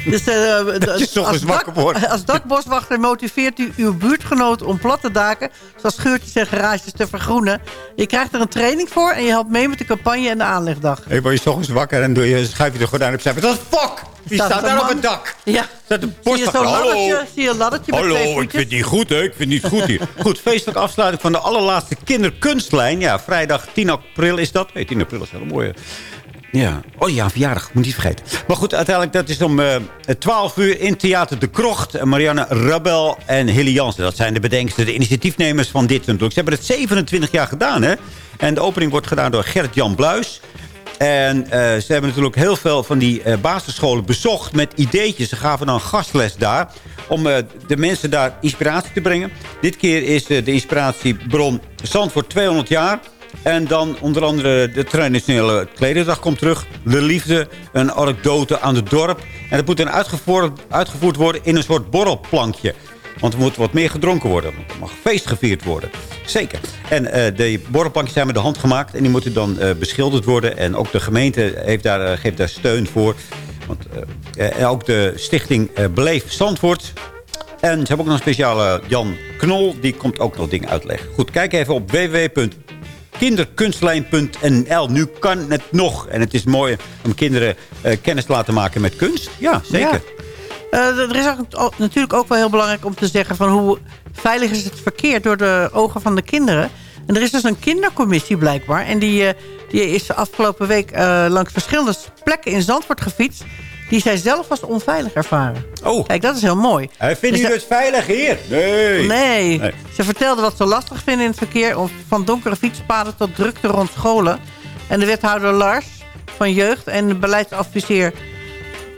Dus, uh, je eens wakker wordt. Als dakboswachter motiveert u uw buurtgenoten om platte daken... zoals scheurtjes en garages te vergroenen. Je krijgt er een training voor en je helpt mee met de campagne en de aanlegdag. Hey, word je toch eens wakker en doe je, schuif je de gordijn op. Zeg, dat fuck! Die staat, staat daar op het dak. Ja. Staat een zie je zo'n laddertje, zie je een laddertje Hallo, ik vind het niet goed, hè? Ik vind het niet goed hier. goed, feestelijke afsluiting van de allerlaatste kinderkunstlijn. Ja, vrijdag 10 april is dat. Nee, 10 april is wel een mooie... Ja. Oh ja, verjaardag. Moet niet vergeten. Maar goed, uiteindelijk dat is om uh, 12 uur in Theater De Krocht. Marianne Rabel en Hilly Jansen. Dat zijn de bedenkers, de initiatiefnemers van dit natuurlijk. Ze hebben het 27 jaar gedaan, hè? En de opening wordt gedaan door Gert-Jan Bluis. En uh, ze hebben natuurlijk heel veel van die uh, basisscholen bezocht met ideetjes. Ze gaven dan gastles daar om uh, de mensen daar inspiratie te brengen. Dit keer is de inspiratiebron Zandvoort 200 jaar. En dan onder andere de traditionele klederdag komt terug. De liefde, een anekdote aan het dorp. En dat moet dan uitgevoerd, uitgevoerd worden in een soort borrelplankje. Want er moet wat meer gedronken worden. Er mag feest gevierd worden. Zeker. En eh, de borrelplankjes zijn met de hand gemaakt. En die moeten dan eh, beschilderd worden. En ook de gemeente heeft daar, eh, geeft daar steun voor. Want, en ook de stichting Beleef Zandvoort. En ze hebben ook nog een speciale Jan Knol. Die komt ook nog dingen uitleggen. Goed, kijk even op www.kinderkunstlijn.nl. Nu kan het nog. En het is mooi om kinderen kennis te laten maken met kunst. Ja, zeker. Eh, er is ook, natuurlijk ook wel heel belangrijk om te zeggen... van hoe veilig is het verkeer door de ogen van de kinderen. En er is dus een kindercommissie blijkbaar. En die, eh, die is afgelopen week eh, langs verschillende plekken in Zandvoort gefietst... die zij zelf als onveilig ervaren. Oh. Kijk, dat is heel mooi. Hij vindt Dus u dat- het veilig hier? Nee. Nee. Nee. Ze vertelden wat ze lastig vinden in het verkeer. Van donkere fietspaden tot drukte rond scholen. En de wethouder Lars van Jeugd en de beleidsadviseur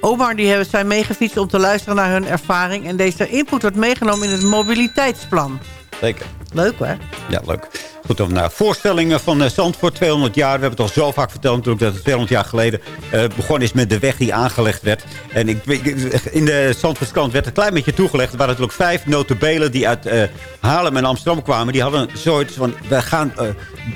Omar... die hebben, zijn meegefietst om te luisteren naar hun ervaring. En deze input wordt meegenomen in het mobiliteitsplan. Zeker. Leuk, hè? Ja, leuk. Goed, dan naar voorstellingen van eh, Zandvoort 200 jaar. We hebben het al zo vaak verteld natuurlijk dat het 200 jaar geleden eh, begonnen is met de weg die aangelegd werd. En ik, in de Zandvoortskant werd een klein beetje toegelegd. Er waren natuurlijk vijf notabelen die uit eh, Haarlem en Amsterdam kwamen. Die hadden zoiets van, we gaan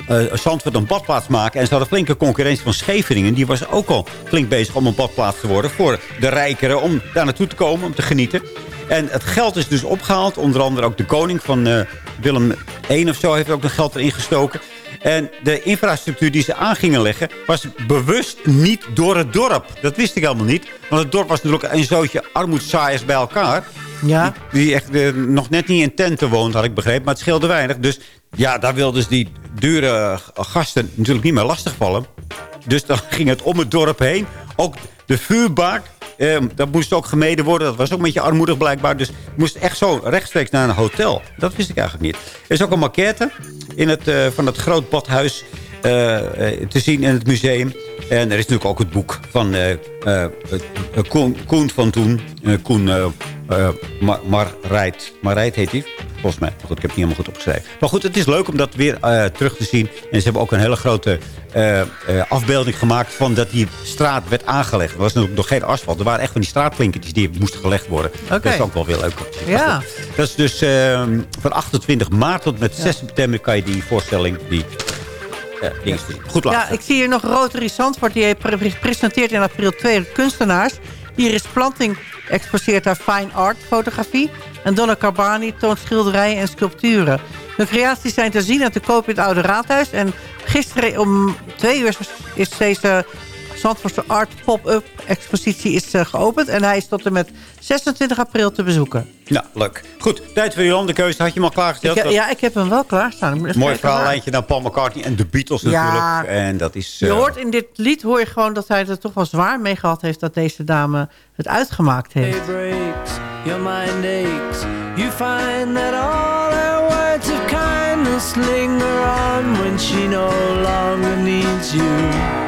eh, Zandvoort een badplaats maken. En ze hadden flinke concurrentie van Scheveningen. Die was ook al flink bezig om een badplaats te worden voor de rijkeren. Om daar naartoe te komen, om te genieten. En het geld is dus opgehaald. Onder andere ook de koning van eh, Willem I of zo heeft ook nog geld erin gestoken. En de infrastructuur die ze aan gingen leggen... was bewust niet door het dorp. Dat wist ik helemaal niet. Want het dorp was natuurlijk een zootje armoedzaaiers bij elkaar. Ja. Die, die echt eh, nog net niet in tenten woont, had ik begrepen. Maar het scheelde weinig. Dus ja, daar wilden dus die dure gasten natuurlijk niet meer lastigvallen. Dus dan ging het om het dorp heen. Ook de vuurbaak, eh, dat moest ook gemeden worden. Dat was ook een beetje armoedig blijkbaar. Dus moest echt zo rechtstreeks naar een hotel. Dat wist ik eigenlijk niet. Er is ook een maquette in het, eh, van het groot badhuis te zien in het museum. En er is natuurlijk ook het boek van eh, eh, eh, Koen, Koen van toen. Eh, Koen eh eh, Mar Marijt. Marijt heet hij. Volgens mij. Maar goed, ik heb het niet helemaal goed opgeschreven. Maar goed, het is leuk om dat weer eh, terug te zien. En ze hebben ook een hele grote eh, eh, afbeelding gemaakt... van dat die straat werd aangelegd. Er was natuurlijk nog geen asfalt. Er waren echt van die straatklinkertjes die moesten gelegd worden. Dat is ook wel weer leuk. Ja. Dat is dus eh, van 28 maart tot met 6 september... kan je die voorstelling, die zien. Goed laat. Ja, ik zie hier nog Rotary Zandvoort. Die presenteert in april twee kunstenaars. Iris Planting exposeert haar fine art fotografie. En Donna Carbani toont schilderijen en sculpturen. De creaties zijn te zien en te koop in het Oude Raadhuis. En gisteren om twee uur is deze Zandvoortse Art Pop-Up expositie is, eh, geopend. En hij is tot en met 26 april te bezoeken. Ja, leuk. Goed, tijd voor. De keuze had je hem al klaargesteld. Ik, ja, ik heb hem wel klaarstaan. Ik even Mooi verhaallijntje naar Paul McCartney en de Beatles Ja. natuurlijk. En dat is... Je eh, hoort in dit lied hoor je gewoon dat hij er toch wel zwaar mee gehad heeft... dat deze dame het uitgemaakt heeft. breaks, your mind aches. You find that all her words of kindness linger on when she no longer needs you.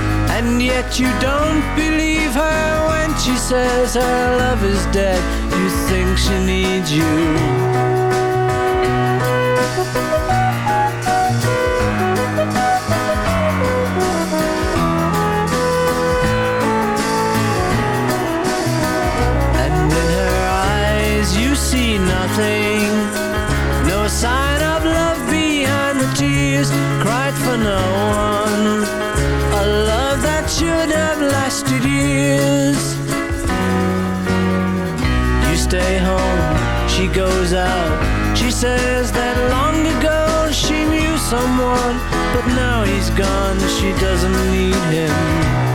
and yet you don't believe her when she says her love is dead. You think she needs you. Stay home, she goes out. She says that long ago she knew someone, but now he's gone, she doesn't need him.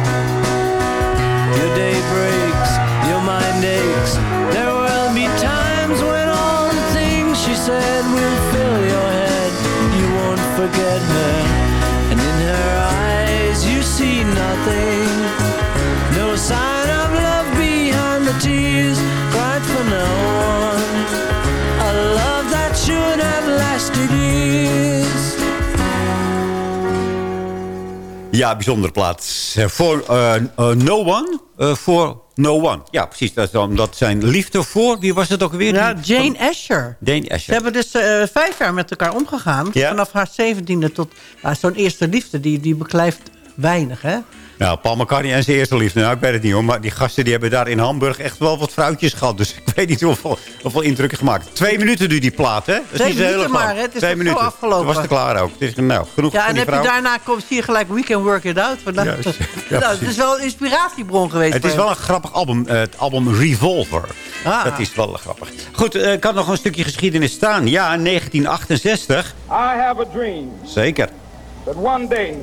Ja, bijzondere plaats. Eh, Voor eh, eh, No One. Voor No One. Ja, precies. Dat is dan dat zijn liefde voor... Wie was het ook weer? Ja, Jane Asher. Jane Ze Asher. hebben dus vijf jaar met elkaar omgegaan. Ja. Vanaf haar zeventiende tot nou, zo'n eerste liefde. Die, die beklijft weinig, hè? Nou, Paul McCartney en zijn eerste liefde. Nou, ik weet het niet hoor. Maar die gasten die hebben daar in Hamburg echt wel wat fruitjes gehad. Dus ik weet niet hoeveel, hoeveel indruk gemaakt. Twee minuten duurt die plaat, hè? Dat is Twee niet zo heel minuten maar, hè? Het is Twee toch zo minuten. afgelopen. Toen was het klaar ook. Het is, nou, genoeg Ja, en die heb je daarna komt, zie je gelijk We Can Work It Out. Nou, Juist. Ja, nou, het is wel een inspiratiebron geweest. Het is wel een grappig album. eh, het album Revolver. Ah. Dat is wel grappig. Goed, eh, ik had nog een stukje geschiedenis staan. Ja, 1968. I have a dream Zeker. that one day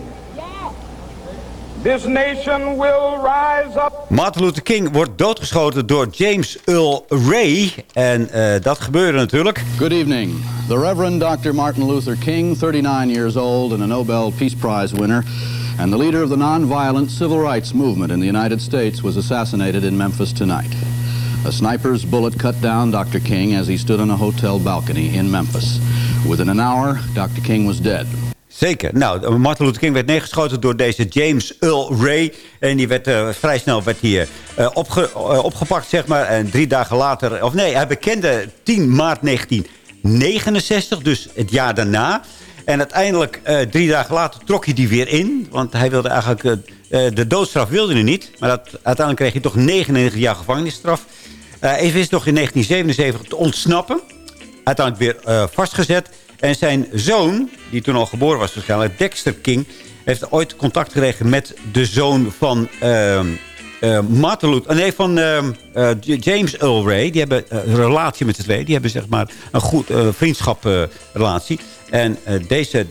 this nation will rise up. Martin Luther King wordt doodgeschoten door James Earl Ray. En eh, dat gebeurde natuurlijk. Good evening. The Reverend Dr. Martin Luther King, 39 years old and a Nobel Peace Prize winner, and the leader of the nonviolent civil rights movement in the United States, was assassinated in Memphis tonight. A sniper's bullet cut down Dr. King as he stood on a hotel balcony in Memphis. Within an hour, Dr. King was dead. Zeker. Nou, Martin Luther King werd neergeschoten door deze James Earl Ray. En die werd eh, vrij snel werd hij, eh, opge- eh, opgepakt, zeg maar. En drie dagen later... Of nee, hij bekende 10 maart 1969, dus het jaar daarna. En uiteindelijk, drie dagen later, trok hij die weer in. Want hij wilde eigenlijk... de doodstraf wilde hij niet. Maar dat, uiteindelijk kreeg hij toch 99 jaar gevangenisstraf. Hij wist nog in 1977 te ontsnappen uiteindelijk weer vastgezet. En zijn zoon, die toen al geboren was waarschijnlijk, Dexter King... heeft ooit contact gekregen met de zoon van... Luther- nee, van ehm, eh, James Earl. Die hebben een relatie met z'n tweeën. Die hebben zeg maar een goed vriendschaprelatie. en deze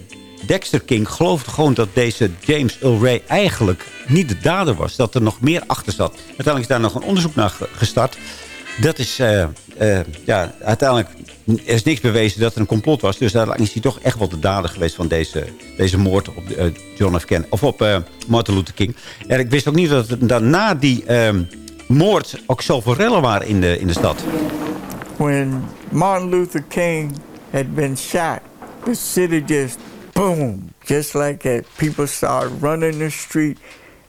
Dexter King geloofde gewoon dat deze James Earl eigenlijk niet de dader was. Dat er nog meer achter zat. Uiteindelijk is daar nog een onderzoek naar ge- gestart. Dat is, eh, eh, ja, uiteindelijk er is niks bewezen dat er een complot was. Dus uiteindelijk is hij toch echt wel de dader geweest van deze, deze moord op eh, John F. Kennedy. Of op eh, Martin Luther King. En ik wist ook niet dat er daarna die ehm, moord ook zoveel rellen waren in de, in de stad. when Martin Luther King had been shot, the city just boom, just like that. People started running the street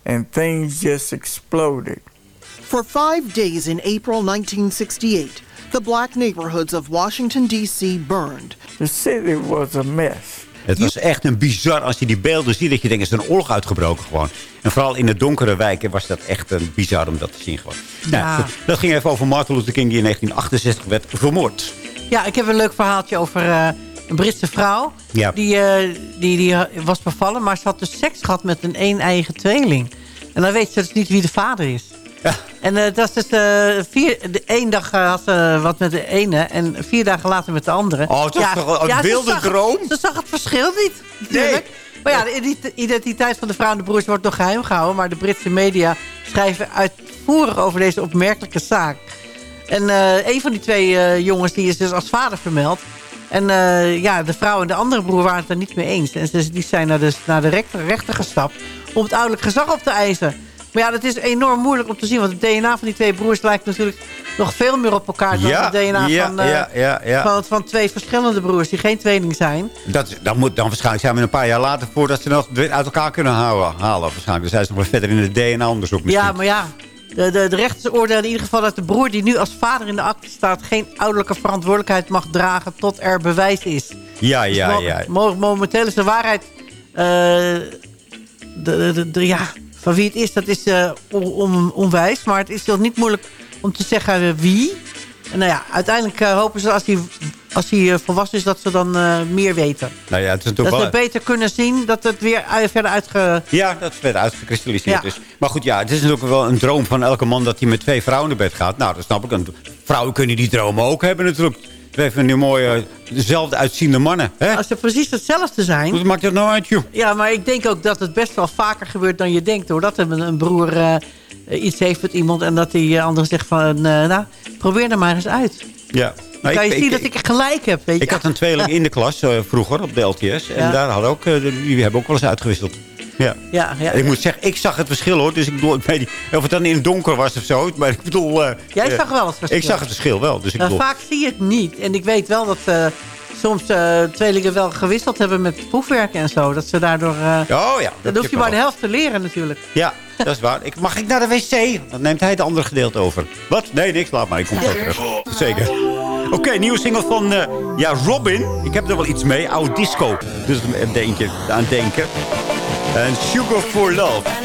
and things just exploded. For five days in April 1968, the black neighborhoods of Washington, D.C. burned. The city was a mess. Het was echt een bizar, als je die beelden ziet, dat je denkt, er is een oorlog uitgebroken gewoon. En vooral in de donkere wijken was dat echt een bizar om dat te zien gewoon. Nou, Ja. dat ging even over Martin Luther King, die in 1968 werd vermoord. Ja, ik heb een leuk verhaaltje over eh, een Britse vrouw. Ja. Die, eh, die, die was bevallen, maar ze had dus seks gehad met een een-eigen tweeling. En dan weet ze dus niet wie de vader is. En eh, dat is dus, eh, vier, de één dag eh, had ze wat met de ene en vier dagen later met de andere. Oh, het is toch een wilde droom? Ze zag het verschil niet, natuurlijk. Maar ja, de ident- identiteit van de vrouw en de broers wordt nog geheim gehouden. Maar de Britse media schrijven uitvoerig over deze opmerkelijke zaak. En een van die twee jongens die is dus als vader vermeld. En ja, de vrouw en de andere broer waren het er niet mee eens. En ze, die zijn naar de, naar de rechter, rechter gestapt om het ouderlijk gezag op te eisen. Maar ja, dat is enorm moeilijk om te zien. Want het DNA van die twee broers lijkt natuurlijk nog veel meer op elkaar... dan Ja, het DNA ja, van, eh, ja, ja, ja. Van, van twee verschillende broers die geen tweeling zijn. Dat, dan moet dan waarschijnlijk zijn we een paar jaar later... voordat ze nog uit elkaar kunnen halen. halen waarschijnlijk. Dan zijn ze nog wel verder in het DNA-onderzoek misschien. Ja, maar ja, de, de, de rechters in ieder geval dat de broer die nu als vader in de akte staat... geen ouderlijke verantwoordelijkheid mag dragen tot er bewijs is. Ja, ja, Dus mo- ja. mo- momenteel is de waarheid... eh, de, de, de- ja, van wie het is, dat is eh, on- on- onwijs. Maar het is toch niet moeilijk om te zeggen eh, wie. En nou ja, uiteindelijk eh, hopen ze als hij, als hij volwassen is... dat ze dan meer weten. Nou ja, het is Dat natuurlijk ze wel... beter kunnen zien dat het weer verder uitge... Ja, dat is verder uitgekristalliseerd Ja. is. Maar goed, ja, het is natuurlijk wel een droom van elke man... dat hij met twee vrouwen naar bed gaat. Nou, dat snap ik. En vrouwen kunnen die dromen ook hebben natuurlijk. Twee van die mooie, dezelfde uitziende mannen. Hè? Als ze precies hetzelfde zijn... Wat maakt dat nou uit, joh? Ja, maar ik denk ook dat het best wel vaker gebeurt dan je denkt. Hoor. Dat een, een broer eh, iets heeft met iemand en dat die eh, andere zegt van... eh, nou, probeer er maar eens uit. Ja. Dan Nou, kan je ik- zien ik- dat ik gelijk heb, weet je. Ik had een tweeling in de klas vroeger op de LTS. En Ja. daar hadden ook, die hebben ook wel eens uitgewisseld. Ja. Ja, ja. Ik moet zeggen, ik zag het verschil hoor. Dus ik bedoel, ik weet niet of het dan in het donker was of zo. Maar ik bedoel... eh, Jij eh, zag wel het verschil. Ik zag het verschil wel. Dus ik bedoel, vaak zie je het niet. En ik weet wel dat eh, soms eh, tweelingen wel gewisseld hebben met proefwerken en zo. Dat ze daardoor... eh, Oh ja. dan hoef je maar de helft te leren natuurlijk. Ja, dat is waar. Ik, mag ik naar de wc? Dan neemt hij het andere gedeelte over. Wat? Nee, niks. Laat maar. Ik kom zo terug. Zeker. Oké, nieuwe single van eh, ja, Robin. Ik heb er wel iets mee. Oud disco. Dus een deentje aan denken. En Sugar for Love.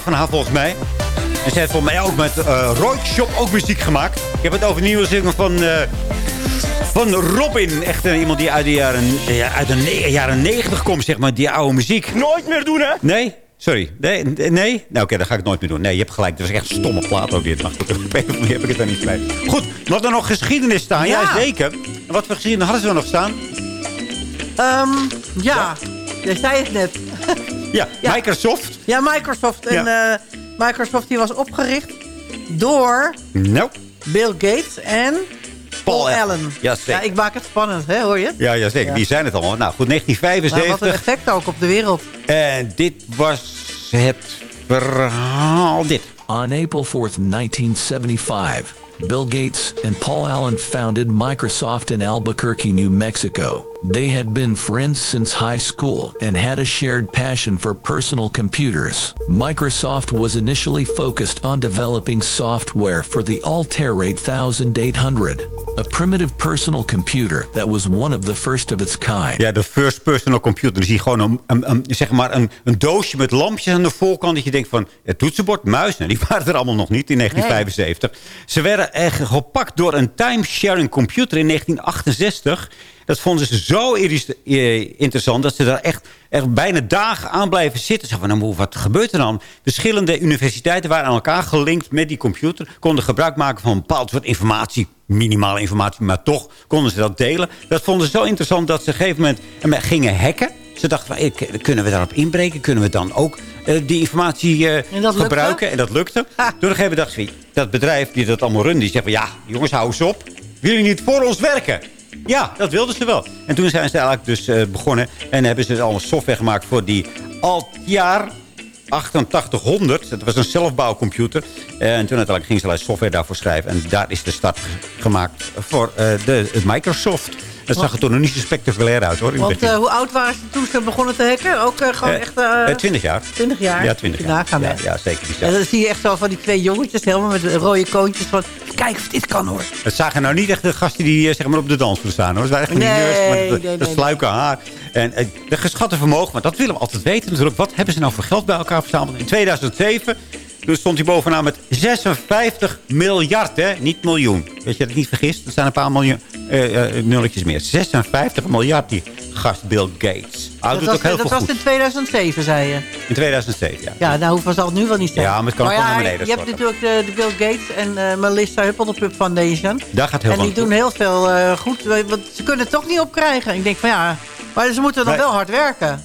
Plaat van haar volgens mij. En ze heeft volgens mij ook met uh, Roy Shop ook muziek gemaakt. Ik heb het over nieuwe single van, eh, van Robin. Echt eh, iemand die uit de jaren, ja, uit de jaren 90 komt, zeg maar. Die oude muziek. Nooit meer doen, hè? Nee? Sorry. Nee? nee? Nou oké, dat ga ik nooit meer doen. Nee, je hebt gelijk. Dat was echt een stomme plaat ook dit. Maar goed, op een of andere manier heb ik het daar niet bij. Goed, wat er nog geschiedenis staan. Ja, Ja. zeker. En wat voor geschiedenis hadden ze er nog staan? Ehm, ja, jij zei het net. Ja, Microsoft. Ja, Microsoft. En eh, Microsoft die was opgericht door Nou. Bill Gates en Paul, Allen. Allen. Ja, zeker. Ja, ik maak het spannend, hè, hoor je het? Ja, ja zeker. Ja. Die zijn het allemaal. Nou goed, Maar wat een 1975. effect ook op de wereld. En dit was het verhaal. Dit. On April 4th, 1975, Bill Gates and Paul Allen founded Microsoft in Albuquerque, New Mexico. They had been friends since high school and had a shared passion for personal computers. Microsoft was initially focused on developing software for the Altair 8800, a primitive personal computer that was one of the first of its kind. Ja, de first personal computer. Dan zie je gewoon een, een, een- zeg maar een, een doosje met lampjes aan de voorkant. Dat je denkt van, het toetsenbord, muis. Nou, die waren er allemaal nog niet in 1975. Ze werden echt gepakt door een timesharing computer in 1968. Dat vonden ze zo eh, interessant dat ze daar echt, echt bijna dagen aan blijven zitten. Zo van, nou, wat gebeurt er dan? Verschillende universiteiten waren aan elkaar gelinkt met die computer. Konden gebruik maken van een bepaald soort informatie minimale informatie, maar toch konden ze dat delen. Dat vonden ze zo interessant dat ze op een gegeven moment eh, gingen hacken. Ze dachten, kunnen we daarop inbreken? Kunnen we dan ook eh, die informatie En dat lukte? gebruiken? En dat lukte. Toen op een gegeven moment dacht ze, dat bedrijf die dat allemaal runde, die zegt van... ja, jongens, hou eens op. Willen jullie niet voor ons werken? Ja, dat wilden ze wel. En toen zijn ze eigenlijk dus eh, begonnen... en hebben ze dus allemaal software gemaakt voor die Altair 8800. Dat was een zelfbouwcomputer. En toen uiteindelijk gingen ze allerlei software daarvoor schrijven. En daar is de start gemaakt voor eh, de, het Microsoft. Dat zag er toen nog niet zo spectaculair uit, hoor. Want eh, hoe oud waren ze toen ze begonnen te hacken? Ook eh, gewoon Eh, echt... eh, eh, 20 jaar. 20 jaar? Ja, 20 Moet je jaar. nagaan, ja, ja, zeker. Die En dan zie je echt zo van die twee jongetjes helemaal met rode koontjes van... Kijk of dit kan hoor. Het zagen nou niet echt de gasten die zeg maar, op de dansvloer staan. Hoor. Het waren echt die Nee, met dat- nee, dat nee, sluike haar. En de geschatte vermogen, maar dat willen we altijd weten natuurlijk. Wat hebben ze nou voor geld bij elkaar verzameld? In 2007 toen stond hij bovenaan met 56 miljard, hè? niet miljoen. Weet je dat niet vergist? Er zijn een paar miljoen nulletjes meer. 56 miljard, die gast Bill Gates. Hij dat was, ook heel dat veel was goed. in 2007, zei je. In 2007, ja. Ja, nou hoeveel zal het nu wel niet zijn. Ja, maar het kan ook wel naar beneden Je hebt natuurlijk de, de Bill Gates en eh, Melissa Huppeldepup Foundation. Daar gaat heel En die veel doen heel veel eh, goed. Want ze kunnen het toch niet opkrijgen. Ik denk van ja, maar ze moeten dan Nee. wel hard werken.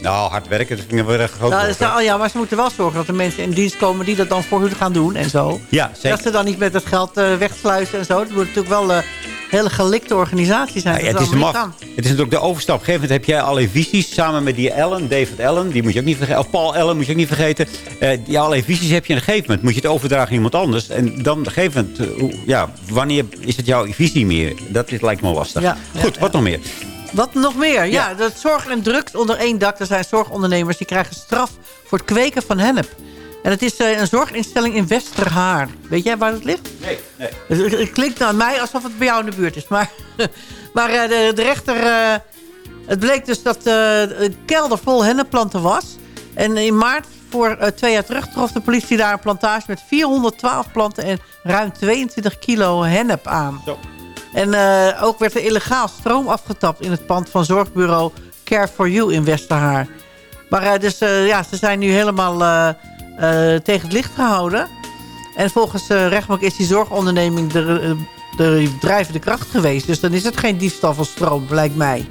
Nou, hard werken, dat vind ik wel erg groot. Nou, oh ja, maar ze moeten wel zorgen dat er mensen in dienst komen die dat dan voor hun gaan doen en zo. Ja, zeker. Dat ze dan niet met het geld eh, wegsluizen en zo. Het moet natuurlijk wel een hele gelikte organisatie zijn. Ja, dat het, is maf. het is natuurlijk de overstap. Op een gegeven moment heb jij allerlei visies samen met die Allen, David Allen. Die moet je ook niet vergeten. Of Paul Allen moet je ook niet vergeten. Eh die allerlei visies heb je. Op een gegeven moment moet je het overdragen aan iemand anders. En dan op een gegeven moment, eh, ja, wanneer is het jouw visie meer? Dat is, lijkt me lastig. Ja, Goed, wat nog meer? Wat nog meer? Ja, dat zorg en drugs onder één dak. Er zijn zorgondernemers die krijgen straf voor het kweken van hennep. En het is eh, een zorginstelling in Westerhaar. Weet jij waar het ligt? Nee, nee. Het, het klinkt aan mij alsof het bij jou in de buurt is. Maar, maar eh, de, de rechter... eh, het bleek dus dat een kelder vol hennepplanten was. En in maart voor twee jaar terug trof de politie daar een plantage... met 412 planten en ruim 22 kilo hennep aan. En eh, ook werd er illegaal stroom afgetapt in het pand van zorgbureau Care for You in Westerhaar. Maar eh, dus, eh, ja, ze zijn nu helemaal tegen het licht gehouden. En volgens de rechtbank is die zorgonderneming de, de drijvende kracht geweest. Dus dan is het geen diefstal van stroom, lijkt mij.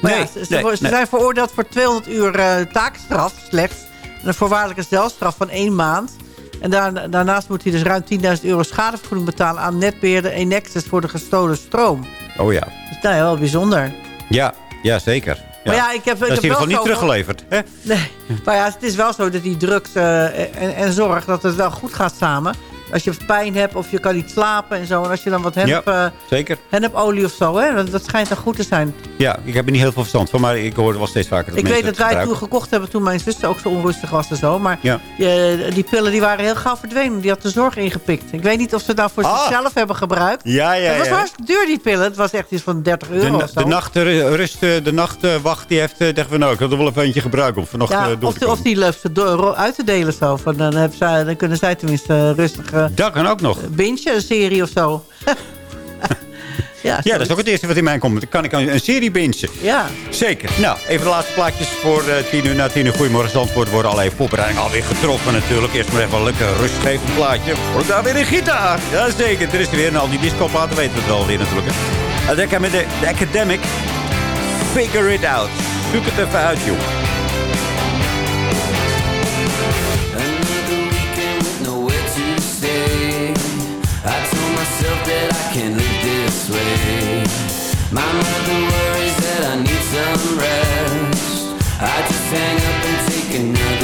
Maar Nee, ja, ze, ze nee, wo- ze nee. zijn veroordeeld voor 200 uur taakstraf slechts. En een voorwaardelijke celstraf van één maand. En daar, daarnaast moet hij dus ruim 10.000 euro schadevergoeding betalen... aan netbeheerder Enexis voor de gestolen stroom. Oh ja. Dus nou ja, wel bijzonder. Ja, ja zeker. Maar ja, ik heb- ik dat is in ieder geval wel niet teruggeleverd. Hè? Nee, maar ja, het is wel zo dat die drugs eh, en, en zorg dat het wel goed gaat samen. Als je pijn hebt of je kan niet slapen en zo. En als je dan wat hennep, Ja, eh, zeker. hennepolie of zo, hè, dat, dat schijnt dan goed te zijn. Ja, ik heb er niet heel veel verstand van, maar ik hoorde wel steeds vaker dat ik weet dat wij het toen gekocht hebben toen mijn zus ook zo onrustig was en zo. Maar Ja. eh, die pillen die waren heel gauw verdwenen. Die had de zorg ingepikt. Ik weet niet of ze het nou voor Ah. zichzelf hebben gebruikt. Ja, ja, Het was hartstikke duur die pillen. Het was echt iets van 30 euro De, of zo. de, nachtrust, de nachtwacht die heeft eh, dacht van nou, ik had er wel even eentje gebruiken om vannacht ja, eh, door of, te of die loopt ze uit te delen zo. Van, dan, hebben zij, dan kunnen zij tenminste eh, rustig uh, Dat kan ook nog. bintje, een serie of zo. ja, Ja, dat is ook het eerste wat in mij komt. Dan kan ik een, een serie bingen. Ja. Zeker. Nou, even de laatste plaatjes voor eh, tien uur. Na tien uur Goedemorgen Zandvoort worden allerlei voorbereidingen alweer getroffen natuurlijk. Eerst maar even een lekker rustgevend plaatje. Voor daar weer een gitaar. Jazeker. Er is er weer. En al die discoplaten weten we het wel weer natuurlijk. hè. En dan gaan we met de, de Academic. Figure it out. Zoek het even uit, joh. My mother worries that I need some rest. I just hang up and take another step.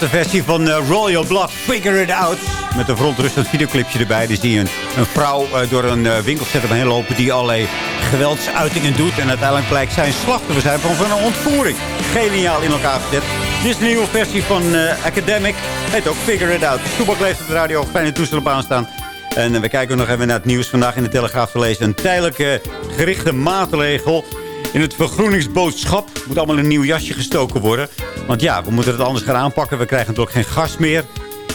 De versie van eh, Royal Blood, Figure It Out. Met een verontrustend videoclipje erbij. Zie je een, een vrouw eh, door een uh, winkelcentrum heen lopen... die allerlei geweldsuitingen doet. En uiteindelijk blijkt zij een slachtoffer zijn van, een ontvoering. Geniaal in elkaar gezet. Dit is een nieuwe versie van Academic. Heet ook Figure It Out. Toebak leeft op de radio. Fijne toestel op aanstaan. En we kijken nog even naar het nieuws. Vandaag in de Telegraaf te lezen. Een tijdelijke gerichte maatregel in het vergroeningsboodschap moet allemaal een nieuw jasje gestoken worden. Want ja, we moeten het anders gaan aanpakken. We krijgen natuurlijk geen gas meer.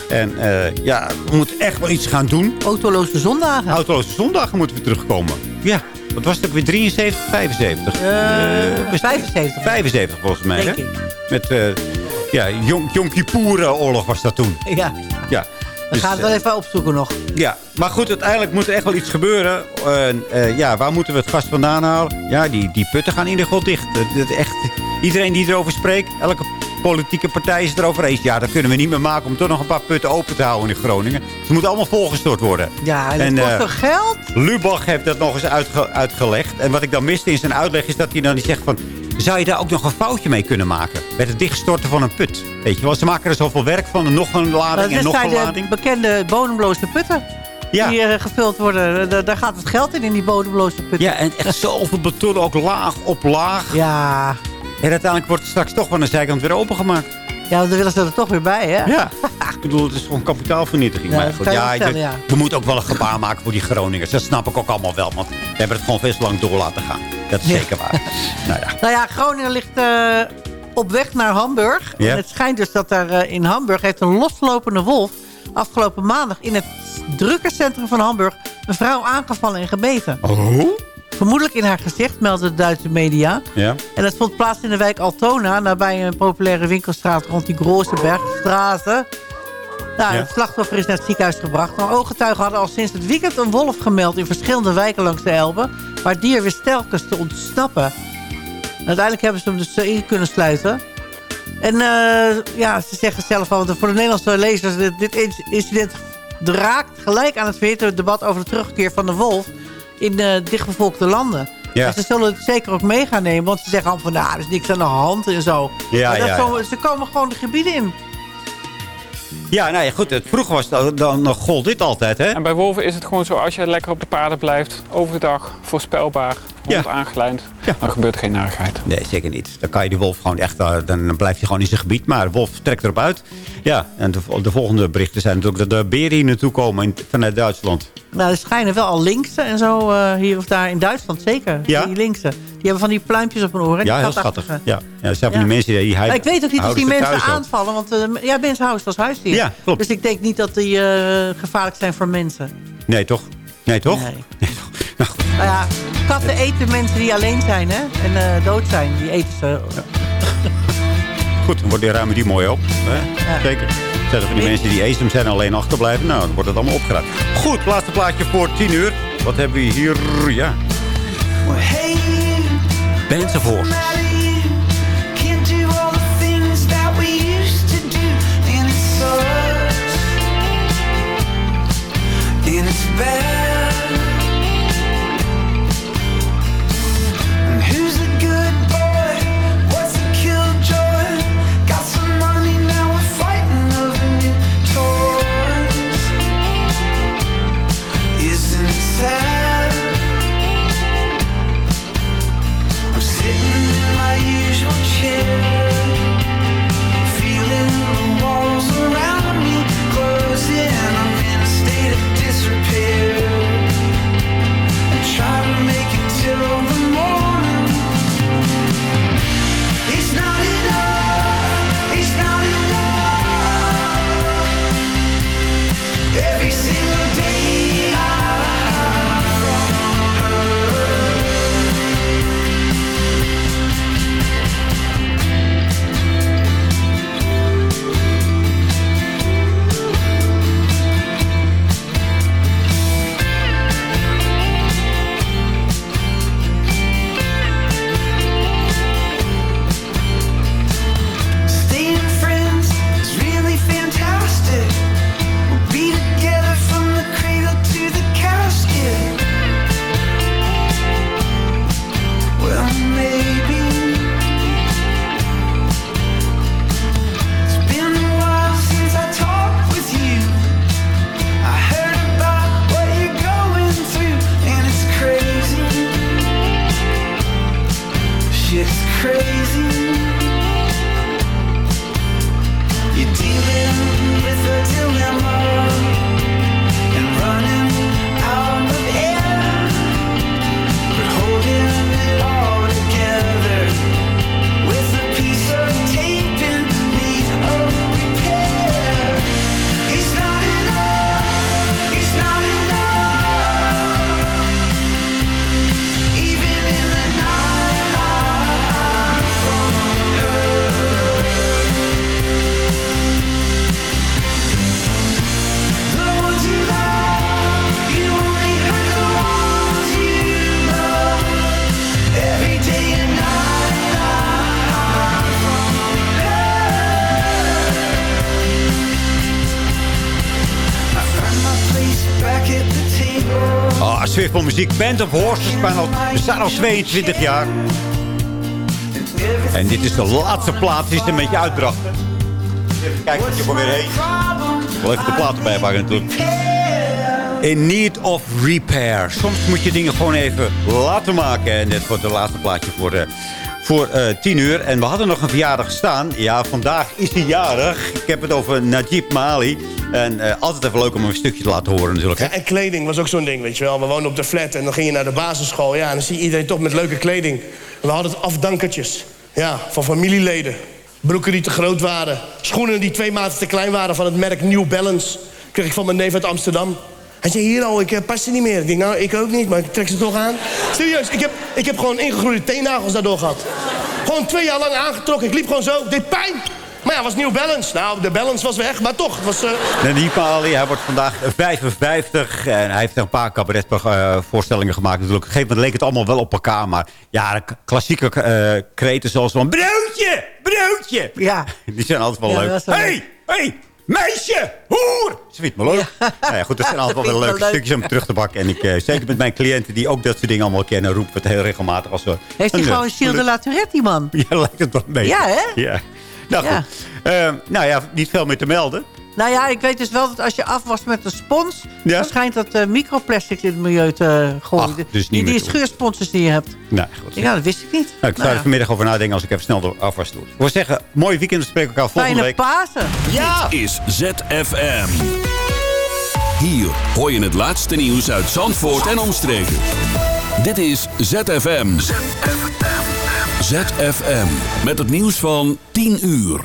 En uh, ja, we moeten echt wel iets gaan doen. Autoloze zondagen. Autoloze zondagen moeten we terugkomen. Ja, wat was het ook weer? 73, 75? Uh, uh, 75. 75 volgens mij, Denk hè? ik. Met, uh, ja, Yom, Yom Kippur-oorlog was dat toen. Ja. Ja. We gaan het wel even opzoeken nog. Ja, maar goed, uiteindelijk moet er echt wel iets gebeuren. Uh, ja, waar moeten we het gas vandaan halen? Ja, die, die putten gaan in de god dicht. Dat, echt, iedereen die erover spreekt, elke politieke partij is erover eens. Ja, dat kunnen we niet meer maken om toch nog een paar putten open te houden in Groningen. Ze moeten allemaal volgestort worden. Ja, en het kost toch geld? Lubach heeft dat nog eens uitge uitgelegd. En wat ik dan miste in zijn uitleg is dat hij dan niet zegt van... Zou je daar ook nog een foutje mee kunnen maken? Met het dichtstorten van een put. Weet je wel, ze maken er zoveel werk van. Nog een lading en nog een zijn lading. de bekende bodemloze putten. Ja. Die uh, gevuld worden. Da daar gaat het geld in, in die bodemloze putten. Ja, en echt zoveel beton, ook laag op laag. Ja. En uiteindelijk wordt het straks toch van de zijkant weer opengemaakt. Ja, dan willen ze er toch weer bij, hè? Ja. ik bedoel, het is gewoon kapitaalvernietiging. Ja, maar goed, ja, stellen, we moeten ook wel een gebaar maken voor die Groningers. Dat snap ik ook allemaal wel. Want we hebben het gewoon best lang door laten gaan. Dat is Ja. zeker waar. nou ja. Nou ja, Groningen ligt eh, op weg naar Hamburg. En het schijnt dus dat er eh, in Hamburg heeft een loslopende wolf... afgelopen maandag in het drukke centrum van Hamburg... een vrouw aangevallen en gebeten. Oh? Vermoedelijk in haar gezicht, melden de Duitse media. Ja. En dat vond plaats in de wijk Altona... nabij een populaire winkelstraat rond die Grozenbergstraat. Nou, Ja. Het slachtoffer is naar het ziekenhuis gebracht. Maar ooggetuigen hadden al sinds het weekend een wolf gemeld... in verschillende wijken langs de Elbe... waar het dier wist telkens te ontsnappen. Uiteindelijk hebben ze hem dus eh, in kunnen sluiten. En eh, ja, ze zeggen zelf al... voor de Nederlandse lezers... dit, dit incident raakt gelijk aan het verhitte debat... over de terugkeer van de wolf... in eh, dichtbevolkte landen. Ja. En ze zullen het zeker ook mee gaan nemen. Want ze zeggen allemaal van... nou, er is niks aan de hand en zo. Ja, Maar dat ja, zo- Ze komen gewoon de gebieden in. Ja, nou ja, goed. Het, vroeger was dan, dan gold dit altijd, hè? En bij wolven is het gewoon zo, als je lekker op de paden blijft, overdag, voorspelbaar, hond aangelijnd, dan gebeurt er geen narigheid. Nee, zeker niet. Dan kan je die wolf gewoon echt... eh, Dan, dan blijft hij gewoon in zijn gebied. Maar de wolf trekt erop uit. Ja, en de, de volgende berichten zijn natuurlijk dat de beren hier naartoe komen in, vanuit Duitsland. Nou, er schijnen wel al linkse en zo uh, hier of daar in Duitsland, zeker. Ja? Die linkse. Die hebben van die pluimpjes op hun oren. Ja, heel schattig. Ja, ja dat zijn van Ja. die mensen die... hij, Maar ik weet ook niet of die mensen aanvallen. Want uh, ja, mensen houden ze als huisdier. Ja, klopt. Dus ik denk niet dat die uh, gevaarlijk zijn voor mensen. Nee, toch? Nee, toch? Nee. Nou ja, katten eten mensen die alleen zijn hè? en uh, dood zijn. Die eten ze. Goed, dan wordt die ruimen die mooi op. Hè? Ja. Zeker. Zetten van die mensen die eenzaam zijn en alleen achterblijven. Nou, dan wordt het allemaal opgeruimd. Goed, laatste plaatje voor 10 uur. Wat hebben we hier? Ja. Bands of Horses. Can't do muziek. Band of Horses al, bestaan al 22 jaar. En dit is de laatste plaat die ze een beetje uitbrachten. Even kijken wat je voor weer heen. Wil even de platen bijpakken natuurlijk. In need of repair. Soms moet je dingen gewoon even laten maken. En dit wordt de laatste plaatje voor, eh, voor eh 10 uur. En we hadden nog een verjaardag staan. Ja, vandaag is hij jarig. Ik heb het over Najib Mali. En eh, altijd even leuk om een stukje te laten horen natuurlijk. Ja, en kleding was ook zo'n ding, weet je wel. We woonden op de flat en dan ging je naar de basisschool. Ja, en dan zie je iedereen toch met leuke kleding. We hadden het afdankertjes. Ja, van familieleden. Broeken die te groot waren. Schoenen die twee maten te klein waren van het merk New Balance. Kreeg ik van mijn neef uit Amsterdam. Hij zei, hier al, ik eh, pas ze niet meer. Ik denk, nou, ik ook niet, maar ik trek ze toch aan. Serieus, ik heb, ik heb gewoon ingegroeide teennagels daardoor gehad. Gewoon twee jaar lang aangetrokken. Ik liep gewoon zo, dit pijn. Maar ja, het was New Balance. Nou, de balance was weg, maar toch. Het was, eh, Mali, hij wordt vandaag 55 en hij heeft een paar cabaretvoorstellingen gemaakt. Natuurlijk. Op een gegeven moment leek het allemaal wel op elkaar, maar ja, klassieke eh kreten zoals van broodje, broodje. Ja. Die zijn altijd wel Ja, leuk. is wel hey, hey, meisje, hoer. Ze vindt me leuk. Nou ja, goed, dat zijn altijd wel leuke stukjes om terug te pakken. En ik, eh, zeker met mijn cliënten die ook dat soort dingen allemaal kennen, roepen het heel regelmatig als we... Heeft hij een, eh, gewoon Gilles de La Tourette, die man? Ja, lijkt het wel beetje. Ja, hè? Ja. Nou Ja. goed. Eh, nou ja, niet veel meer te melden. Nou ja, ik weet dus wel dat als je afwast met een spons... Ja? dan schijnt dat eh microplastics in het milieu te gooien. Ach, dus niet die die scheursponsors die je hebt. Nou, goed. Ja, dat wist ik niet. Nou, ik ga Nou er ja. vanmiddag over nadenken als ik even snel de afwas doe. Ik wil zeggen, mooi weekend. We spreken elkaar volgende Fijne week. Pasen. Ja! Dit is ZFM. Hier hoor je het laatste nieuws uit Zandvoort en omstreken. Dit is ZFM. ZFM. Met het nieuws van 10 uur.